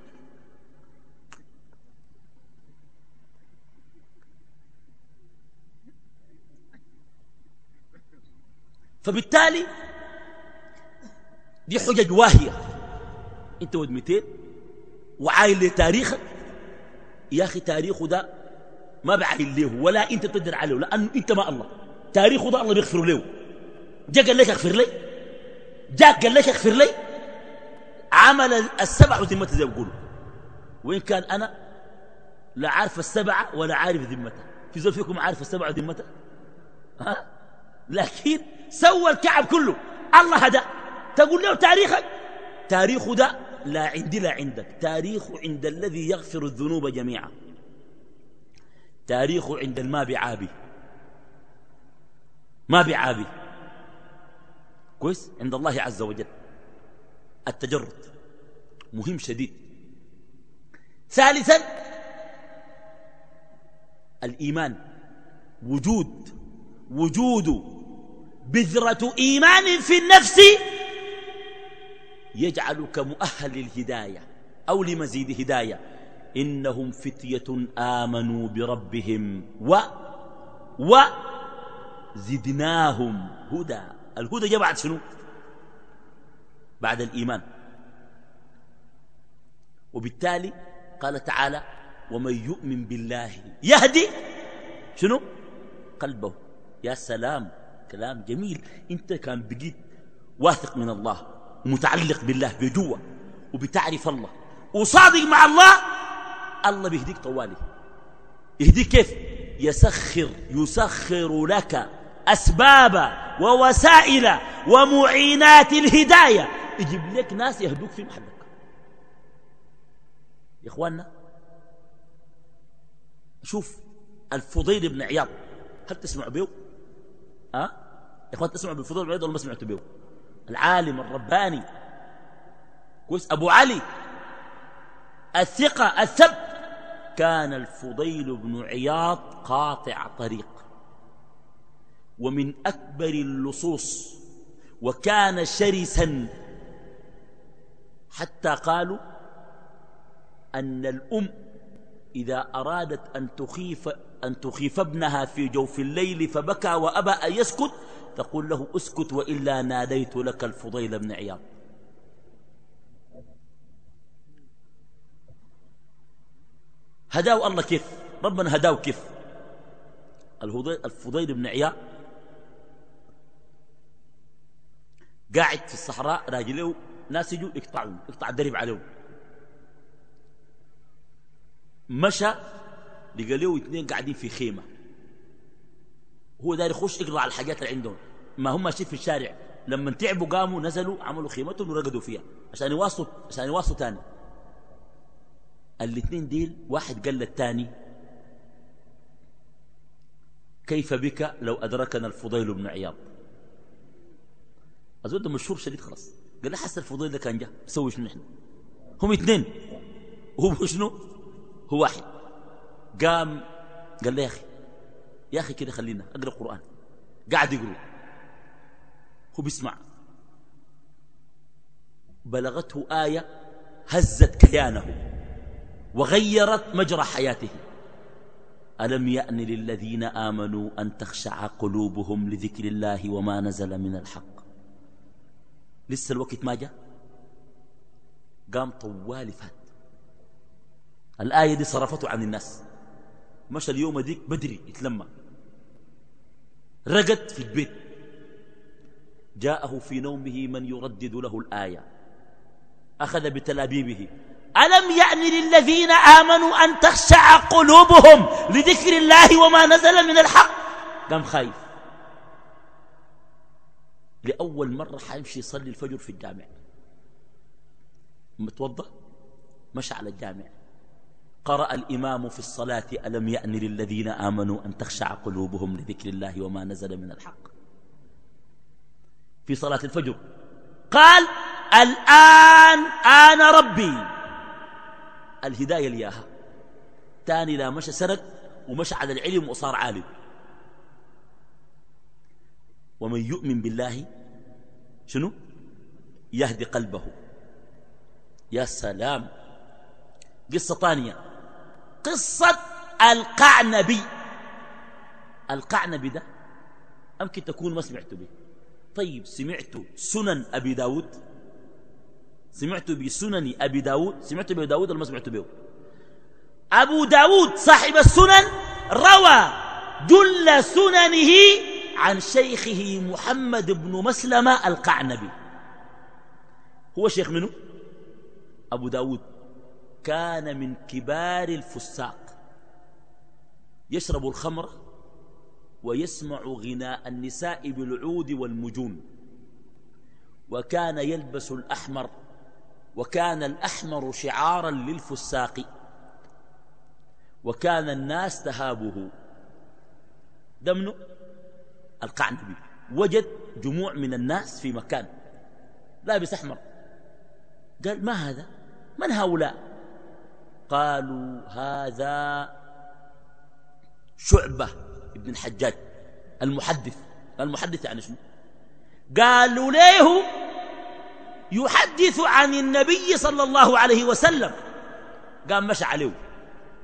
فبالتالي دي حجج واهية. انت ود 200 وعايل لتاريخك يا أخي تاريخه ده ما بعايل له ولا انت تقدر عليه لأنه انت ما الله. تاريخه ده الله بيغفر له. جاء قال لك اغفر لي. جاء قال لك اغفر لي. عمل السبع وذمته زي ما بيقولوا. وإن كان أنا لا عارف السبعة ولا عارف ذمته. في زول فيكم عارف السبعة وذمته؟ ها؟ لكن سوى الكعب كله. الله هدى. تقول له تاريخك؟ تاريخه ده لا عندي لا عندك. تاريخه عند الذي يغفر الذنوب جميعا. تاريخه عند الماء بعابي ما بعابي كويس؟ عند الله عز وجل. التجرد. مهم شديد. ثالثا الإيمان. وجود. وجود بذرة إيمان في النفس يجعلك مؤهل للهداية أو لمزيد هداية. إنهم فتية آمنوا بربهم و وزدناهم هدى. الهدى جاء بعد شنو؟ بعد الإيمان. وبالتالي قال تعالى ومن يؤمن بالله يهدي شنو؟ قلبه. يا سلام. كلام جميل. انت كان بقيت واثق من الله ومتعلق بالله بجوة وبتعرف الله. وصادق مع الله الله بيهديك طوالي. يهديك كيف؟ يسخر يسخر لك أسباب ووسائل ومعينات الهداية. يجيب لك ناس يهدوك في محلك. يا إخواننا شوف الفضيل بن عياض. هل تسمع به أه؟ يا إخوان تسمع بالفضيل بن عياض ولا ما سمعتوا به؟ العالم الرباني. كويس. أبو علي الثقة الثبت. كان الفضيل بن عياض قاطع طريق. ومن أكبر اللصوص وكان شرسا. حتى قالوا أن الأم إذا أرادت أن تخيف, أن تخيف ابنها في جوف الليل فبكى وأبى أن يسكت تقول له اسكت وإلا ناديت لك الفضيل بن عياض. هداه الله كيف؟ ربنا هداه كيف؟ الفضيل بن عياض قاعد في الصحراء راجله ناس يجوا يقطعوا يقطع الدرب عليهم. مشى لقى له اثنين قاعدين في خيمة. هو داير يخش يقرأ على الحاجات اللي عندهم. ما هم ماشيين في الشارع. لما تعبوا قاموا نزلوا عملوا خيمتهم ورقدوا فيها. عشان يواصلوا عشان يواصلوا تاني. الاثنين ديل واحد قال للثاني كيف بك لو أدركنا الفضيل بن عياض؟ أزود ده مشهور شديد خلاص. قال له حس الفضيل ده كان جاء سوي شنو نحن هم اثنين. هو شنو؟ هو واحد. قام قال له يا أخي يا أخي كده خلينا أقرأ القرآن. قاعد يقرأ. هو بيسمع. بلغته آية هزت كيانه وغيرت مجرى حياته. ألم يأن للذين آمنوا أن تخشع قلوبهم لذكر الله وما نزل من الحق؟ لسه الوقت ما جاء؟ قام طوال فات. الآية دي صرفته عن الناس. مشى اليوم ديك بدري يتلمى. رقد في البيت. جاءه في نومه من يردد له الآية. أخذ بتلابيبه. ألم يأن للذين آمنوا أن تخشع قلوبهم لذكر الله وما نزل من الحق؟ قام خايف. لأول مرة حيمشي يصلي الفجر في الجامع. متوضى مشى على الجامع. قرأ الإمام في الصلاة ألم يأن للذين آمنوا أن تخشع قلوبهم لذكر الله وما نزل من الحق؟ في صلاة الفجر. قال الآن آن ربي. الهداية لياها. تاني لا مشى سرق ومشى على العلم وصار عالم. ومن يؤمن بالله شنو؟ يهدي قلبه. يا سلام. قصة ثانية. قصة القعنبي. القعنبي ده أمكن تكون ما سمعت به. طيب سمعت سنن أبي داود؟ سمعت بسنن أبي داود؟ سمعت بأبي داود ولا ما سمعت به؟ أبو داود صاحب السنن روى جل سننه عن شيخه محمد بن مسلمة القعنبي. هو شيخ منه؟ أبو داود. كان من كبار الفساق. يشرب الخمر ويسمع غناء النساء بالعود والمجون. وكان يلبس الأحمر وكان الأحمر شعارا للفساق. وكان الناس تهابه. دمن القعنبي وجد جموع من الناس في مكان لابس أحمر. قال ما هذا؟ من هؤلاء؟ قالوا هذا شعبة ابن الحجاج المحدث. المحدث يعني شنو؟ قالوا له يحدث عن النبي صلى الله عليه وسلم؟ قام مشى عليه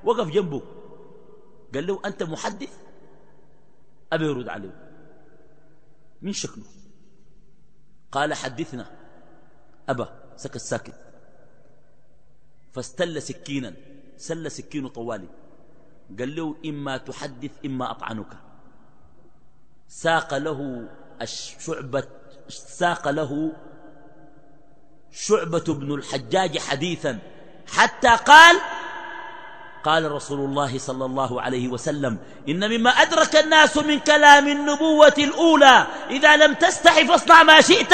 وقف جنبه. قال له أنت محدث؟ أبي يرد عليه. من شكله؟ قال حدثنا. أبا سكت ساكت. فاستل سكينا سل سكين طوالي. قال له إما تحدث إما أطعنك. ساق له الشعبة ساق له شعبة بن الحجاج حديثا. حتى قال قال رسول الله صلى الله عليه وسلم إن مما أدرك الناس من كلام النبوة الأولى إذا لم تستحي فاصنع ما شئت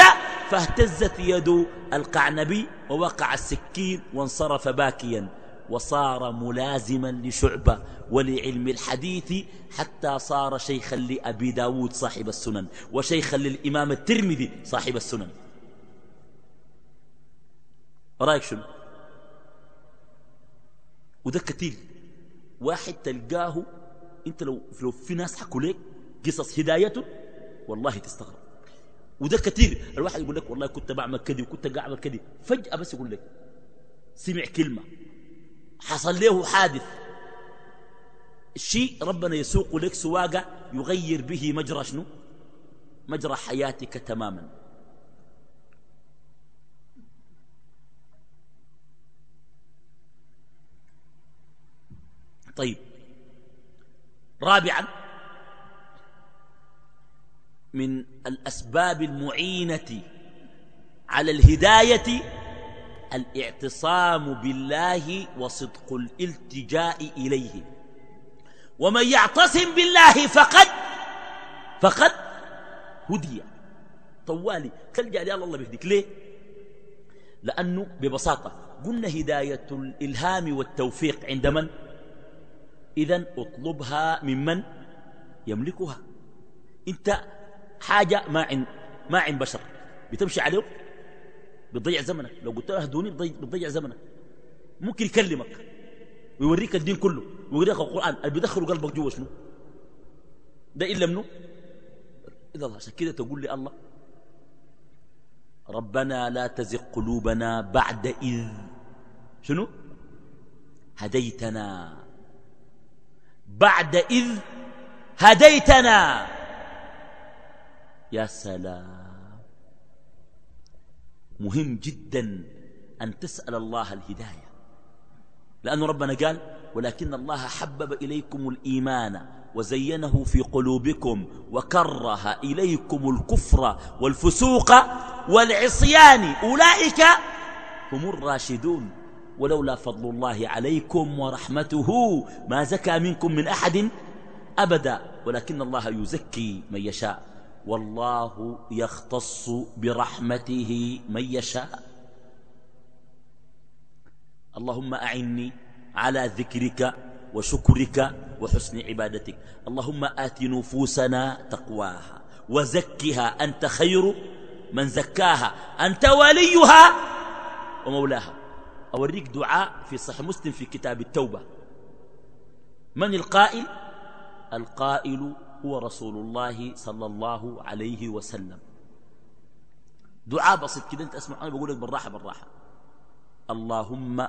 فاهتزت يد القعنبي ووقع السكين وانصرف باكيا وصار ملازما لشعبة ولعلم الحديث حتى صار شيخا لأبي داود صاحب السنن وشيخا للإمام الترمذي صاحب السنن. رأيك شنو؟ وده كثير واحد تلقاه انت لو لو في ناس حكوا لك قصص هدايته والله تستغرب. وده كثير الواحد يقول لك والله كنت بعمل كذي وكنت قاعد اعمل كذي. فجأة بس يقول لك سمع كلمة. حصل له حادث. شيء ربنا يسوق لك سواقة يغير به مجرى شنو؟ مجرى حياتك تماما. طيب. رابعا من الأسباب المعينة على الهداية الاعتصام بالله وصدق الالتجاء إليه. ومن يعتصم بالله فقد فقد هدي. طوالي تلجأ لي الله بيهديك. ليه؟ لأنه ببساطة قلنا هداية الإلهام والتوفيق عند من؟ إذن اطلبها ممن؟ يملكها. أنت حاجة ما عند ما عند بشر. بتمشي عليه بتضيع زمنك. لو قلت له اهدوني بتضيع زمنك. ممكن يكلمك ويوريك الدين كله ويوريك القرآن. اللي بيدخلوا قلبك جوا شنو؟ ده إلا منه إذا الله عشان كده تقول لي الله. ربنا لا تزغ قلوبنا بعد إذ. شنو؟ هديتنا. بعد إذ هديتنا. يا سلام. مهم جدا أن تسأل الله الهداية. لأن ربنا قال ولكن الله حبب إليكم الإيمان وزينه في قلوبكم وكره إليكم الكفر والفسوق والعصيان. أولئك هم الراشدون. ولولا فضل الله عليكم ورحمته ما زكى منكم من أحد أبدا. ولكن الله يزكي من يشاء. والله يختص برحمته من يشاء. اللهم أعني على ذكرك وشكرك وحسن عبادتك. اللهم آت نفوسنا تقواها وزكها أنت خير من زكاها. أنت وليها ومولاها. أوريك دعاء في صحيح مسلم في كتاب التوبة. من القائل؟ القائل هو رسول الله صلى الله عليه وسلم. دعاء بسيط كده أنت اسمع أنا بقول لك بالراحة بالراحة. اللهم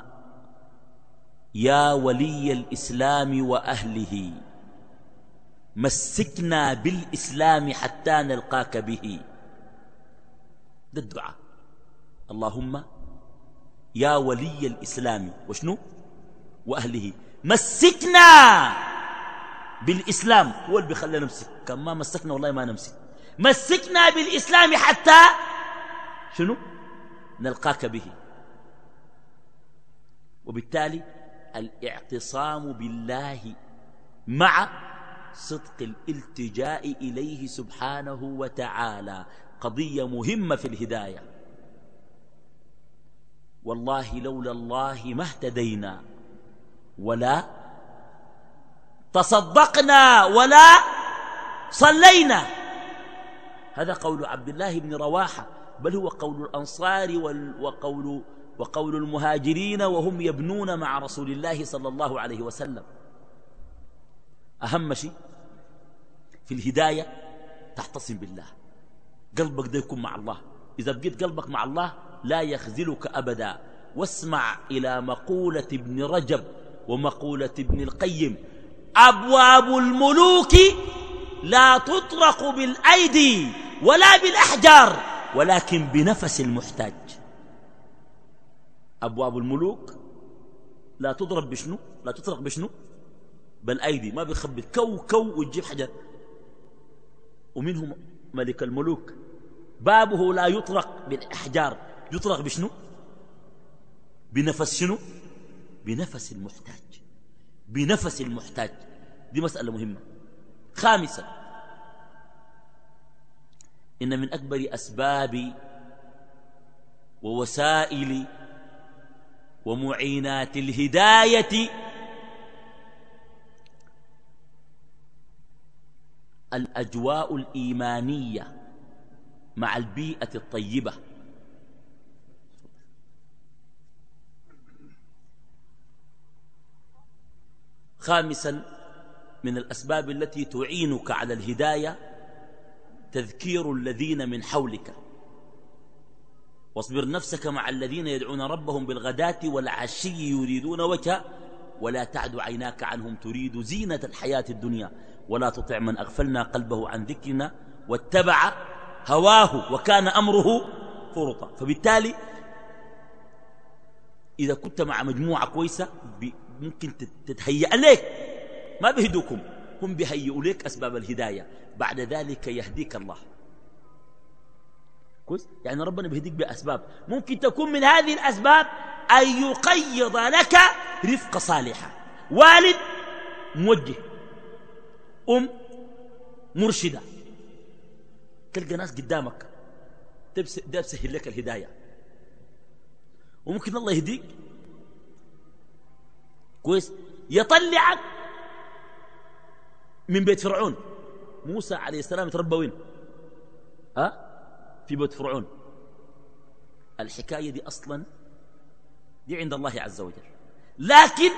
يا ولي الإسلام وأهله مسكنا بالإسلام حتى نلقاك به. ده الدعاء. اللهم يا ولي الإسلام وشنو؟ وأهله. مسكنا! بالإسلام هو اللي بيخلينا نمسك. كان ما مسكنا والله ما نمسك. مسكنا بالإسلام حتى شنو؟ نلقاك به. وبالتالي الاعتصام بالله مع صدق الالتجاء إليه سبحانه وتعالى. قضية مهمة في الهداية. والله لولا الله ما اهتدينا. ولا تصدقنا ولا صلينا. هذا قول عبد الله بن رواحة بل هو قول الأنصار وقول وقول المهاجرين وهم يبنون مع رسول الله صلى الله عليه وسلم. أهم شيء في الهداية تحتصم بالله. قلبك ده يكون مع الله. إذا بقيت قلبك مع الله لا يخذلك أبدا. واسمع إلى مقولة ابن رجب ومقولة ابن القيم. أبواب الملوك لا تطرق بالأيدي ولا بالأحجار ولكن بنفس المحتاج. أبواب الملوك لا تضرب بشنو؟ لا تطرق بشنو؟ بالأيدي. ما بيخبط كو كو وتجيب حجر. ومنهم ملك الملوك. بابه لا يطرق بالأحجار. يطرق بشنو؟ بنفس شنو؟ بنفس المحتاج. بنفس المحتاج. دي مسألة مهمة. خامسا إن من أكبر أسباب ووسائل ومعينات الهداية الأجواء الإيمانية مع البيئة الطيبة. خامسا من الأسباب التي تعينك على الهداية تذكير الذين من حولك. واصبر نفسك مع الذين يدعون ربهم بالغداة والعشي يريدون وجه ولا تعد عيناك عنهم تريد زينة الحياة الدنيا. ولا تطع من أغفلنا قلبه عن ذكرنا واتبع هواه وكان أمره فرطا. فبالتالي إذا كنت مع مجموعة كويسة ممكن تتهيأ لك ما بهدوكم؟ هم بيهيئوا لك أسباب الهداية. بعد ذلك يهديك الله. كويس؟ يعني ربنا بيهديك بأسباب. ممكن تكون من هذه الأسباب أن يقيض لك رفقة صالحة. والد موجه. أم مرشدة. تلقى ناس قدامك. ده بسهل لك الهداية. وممكن الله يهديك. كويس؟ يطلعك من بيت فرعون. موسى عليه السلام تربى وين؟ أه؟ في بيت فرعون. الحكاية دي أصلا دي عند الله عز وجل. لكن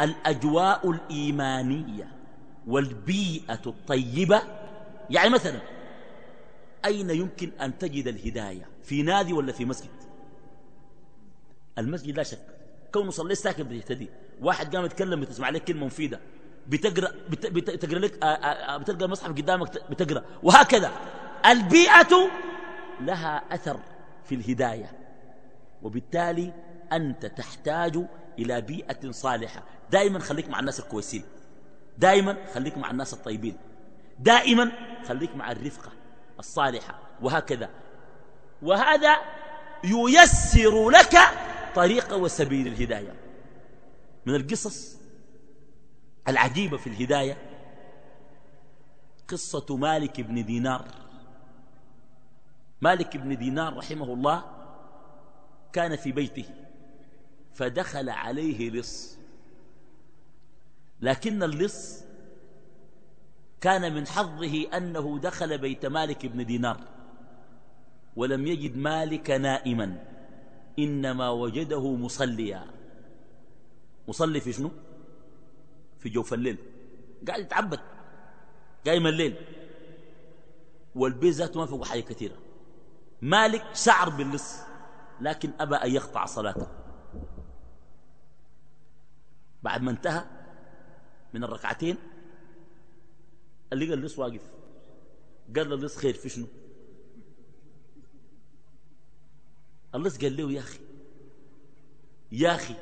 الأجواء الإيمانية والبيئة الطيبة يعني مثلا أين يمكن أن تجد الهداية؟ في نادي ولا في مسجد؟ المسجد لا شك. كونه صليت ساكن بتهتدي واحد قام يتكلم بتسمع لك كلمة مفيدة. بتقرأ بتقرأ لك بتلقى المصحف قدامك بتقرأ. وهكذا. البيئة لها أثر في الهداية. وبالتالي أنت تحتاج إلى بيئة صالحة. دائما خليك مع الناس الكويسين. دائما خليك مع الناس الطيبين. دائما خليك مع الرفقة الصالحة. وهكذا. وهذا ييسر لك طريق وسبيل الهداية. من القصص العجيبة في الهداية قصة مالك بن دينار. مالك بن دينار رحمه الله كان في بيته فدخل عليه لص. لكن اللص كان من حظه أنه دخل بيت مالك بن دينار ولم يجد مالك نائما إنما وجده مصليا. مصلي في شنو؟ في جوف الليل قاعد يتعبد. قايم الليل. والبيت ذاته ما فوق حاجة كثيرة. مالك شعر باللص لكن أبى أن يقطع صلاته. بعد ما انتهى من الركعتين قال اللص واقف. قال للص خير في شنو؟ اللص قال له يا أخي يا أخي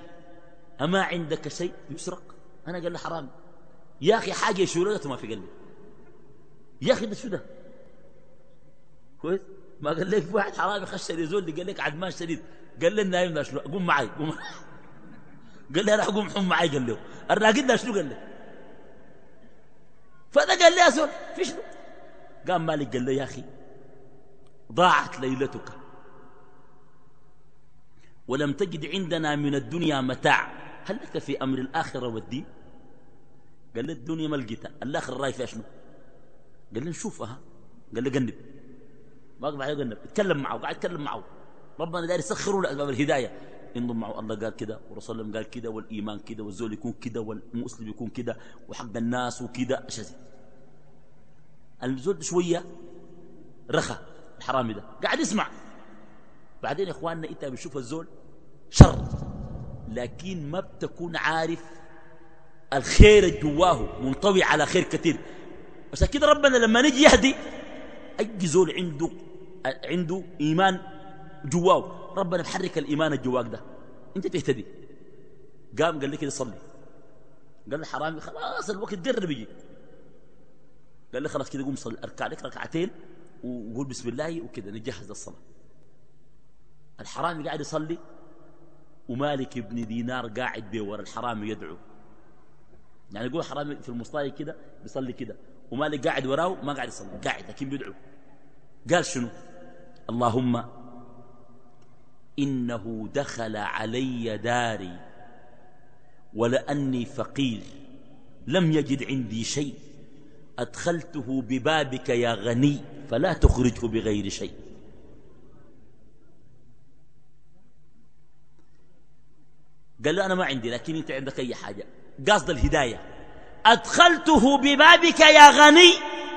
أما عندك شيء يسرق؟ أنا قال له حرام. يا أخي حاجة يشورته ما في قلبي. يا أخي ده شو ده؟ كويس؟ ما قال لك واحد حرامي خش يزول قال لك عدمان شديد قال لي النايم ده شنو قوم معي قوم. قال لي أنا حقوم حم معي قال له. الراقد ده شنو قال لي فانا قال لي يا زول في شنو؟ قام مالك قال له يا أخي ضاعت ليلتك. ولم تجد عندنا من الدنيا متاع. هل لك في أمر الآخرة والدين؟ قال لي الدنيا ما لقيتها. الآخرة راي فيها شنو؟ قال لي نشوفها. قال لي قنب. ما أقبع يقنب اتكلم معه. قاعد يتكلم معه. ربنا داير يسخروا لأسباب الهداية. انضم معه. الله قال كده الله قال كده والإيمان كده والزول يكون كده والمسلم يكون كده وحق الناس وكده. شزي الزول شوية رخى الحرامي ده. قاعد يسمع. بعدين يا إخواننا إنت بتشوف الزول شر. لكن ما بتكون عارف الخير جواه منطوي على خير كثير. عشان كده ربنا لما نجي يهدي أي زول عنده عنده إيمان جواه ربنا بحرك الإيمان الجواك ده. أنت تهتدي قام قال لي كده صلي. قال لي حرامي خلاص الوقت قرب يجي. قال لي خلاص كده قوم صلي. أركع لك ركعتين وقول بسم الله وكده نجهز للصلاة. الحرامي قاعد يصلي ومالك بن دينار قاعد بورا الحرامي يدعو. يعني يقول حرامي في المصطاي كده بيصلي كده. ومالك قاعد وراه ما قاعد يصلي. قاعد لكن بيدعو. قال شنو؟ اللهم إنه دخل علي داري ولأني فقير. لم يجد عندي شيء. أدخلته ببابك يا غني فلا تخرجه بغير شيء. قال له أنا ما عندي لكن أنت عندك أي حاجة. قصد الهداية. أدخلته ببابك يا غني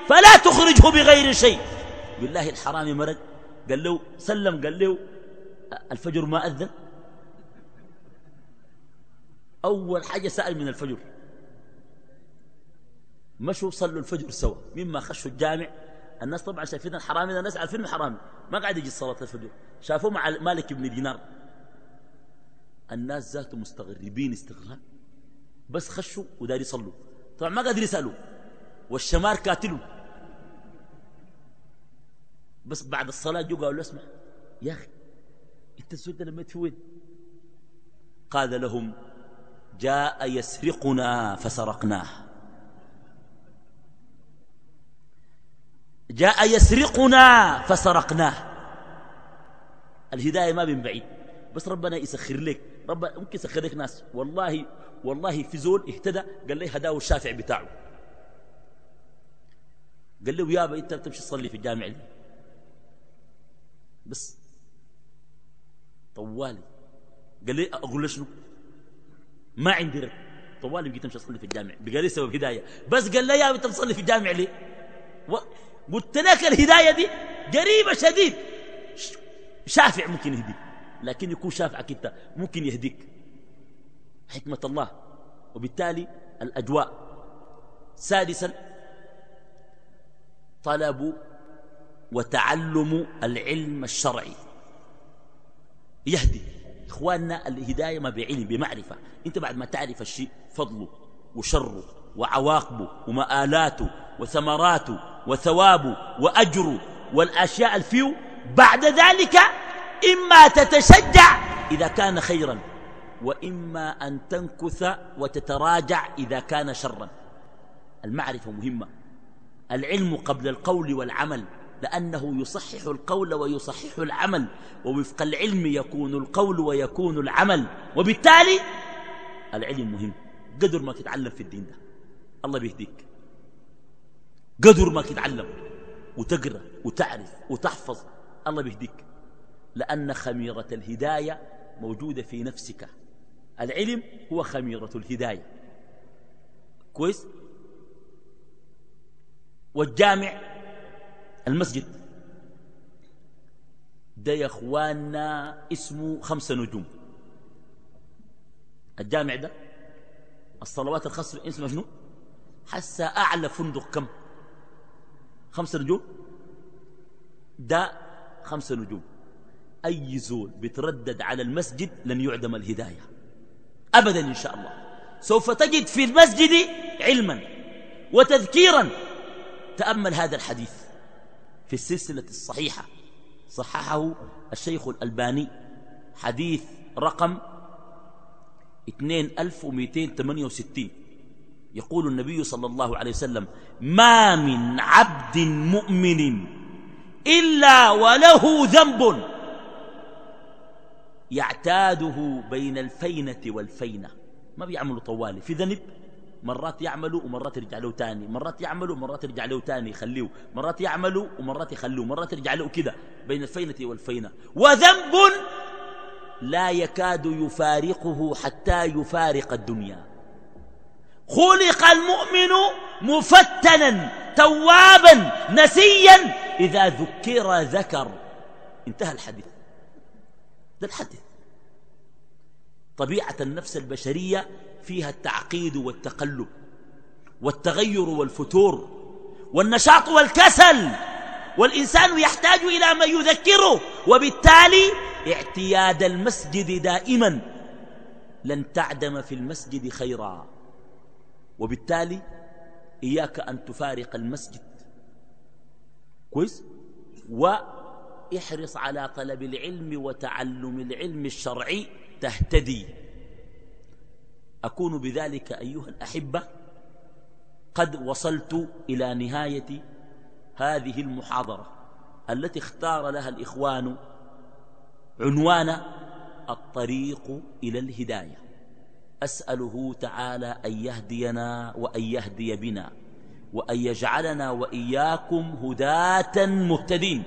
فلا تخرجه بغير شيء. بالله الحرامي مرق قال له سلم قال له الفجر ما أذن؟ أول حاجة سأل من الفجر. مشوا صلوا الفجر سوا؟ مما خشوا الجامع. الناس طبعا شايفين الحرامي الناس عارفين الحرامي ما قاعد يجي صلاة الفجر. شافوه مع مالك بن دينار. الناس ذاته مستغربين استغراب بس خشوا ودار يصلوا. طبعا ما قادر يسألوا. والشمار كاتلوا. بس بعد الصلاة جو قالوا له اسمع يا أخي أنت الزول ده لما وين؟ قال لهم جاء يسرقنا فسرقناه. جاء يسرقنا فسرقناه. الهداية ما من بعيد. بس ربنا يسخر لك. ربنا ممكن يسخر لك ناس. والله والله في زول اهتدى قال لي هداه الشافع بتاعه. قال له يابا انت بتمشي تصلي في الجامع دي. بس طوالي. قال لي أقول له شنو؟ ما عندي رب. طوالي بقيت أمشي أصلي في الجامع. بقى لي سبب هداية. بس قال لي يا انت تصلي في الجامع ليه. قلت لك الهداية دي قريبة شديد. شافع ممكن يهديك لكن يكون شافعك انت ممكن يهديك. حكمة الله. وبالتالي الأجواء. سادسا طلب وتعلم العلم الشرعي. يهدي. إخواننا الهداية ما بعلم بمعرفة. أنت بعد ما تعرف الشيء فضله وشره وعواقبه ومآلاته وثمراته وثوابه وأجره والأشياء الفيو بعد ذلك إما تتشجع إذا كان خيرا وإما أن تنكث وتتراجع إذا كان شرا. المعرفة مهمة. العلم قبل القول والعمل لأنه يصحح القول ويصحح العمل ووفق العلم يكون القول ويكون العمل. وبالتالي العلم مهم. قدر ما تتعلم في الدين ده. الله بيهديك. قدر ما تتعلم وتقرأ وتعرف وتحفظ الله بيهديك. لأن خميرة الهداية موجودة في نفسك. العلم هو خميرة الهداية. كويس؟ والجامع المسجد. ده يا أخواننا اسمه خمسة نجوم. الجامع ده الصلوات الخمس اسمه شنو؟ حسا أعلى فندق كم؟ خمسة نجوم؟ ده خمسة نجوم. أي زول بتردد على المسجد لن يعدم الهداية. أبدا إن شاء الله. سوف تجد في المسجد علما وتذكيرا تأمل هذا الحديث في السلسلة الصحيحة. صححه الشيخ الألباني حديث رقم 2268 يقول النبي صلى الله عليه وسلم ما من عبد مؤمن إلا وله ذنب يعتاده بين الفينة والفينة. ما بيعملوا طوالي. في ذنب؟ مرات يعملوا ومرات يرجع له تاني. مرات يعملوا ومرات يرجع له تاني يخليه. مرات يعملوا ومرات يخلوه. مرات يرجع له كده. بين الفينة والفينة. وذنب لا يكاد يفارقه حتى يفارق الدنيا. خلق المؤمن مفتنا توابا نسيا. إذا ذكر ذكر. انتهى الحديث. ده الحديث. طبيعة النفس البشرية فيها التعقيد والتقلب والتغير والفتور والنشاط والكسل والإنسان يحتاج إلى ما يذكره وبالتالي اعتياد المسجد دائما لن تعدم في المسجد خيرا وبالتالي إياك أن تفارق المسجد كويس؟ وإحرص على طلب العلم وتعلم العلم الشرعي تهتدي. أكون بذلك أيها الأحبة قد وصلت إلى نهاية هذه المحاضرة التي اختار لها الإخوان عنوان الطريق إلى الهداية. أسأله تعالى أن يهدينا وأن يهدي بنا وأن يجعلنا وإياكم هداة مهتدين.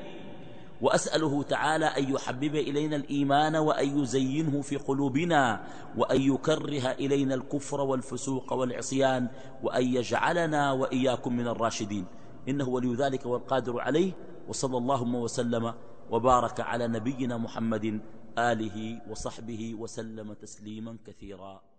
وأسأله تعالى أن يحبب إلينا الإيمان وأن يزينه في قلوبنا وأن يكره إلينا الكفر والفسوق والعصيان وأن يجعلنا وإياكم من الراشدين. إنه ولي ذلك والقادر عليه وصلى اللهم وسلم وبارك على نبينا محمد آله وصحبه وسلم تسليما كثيرا.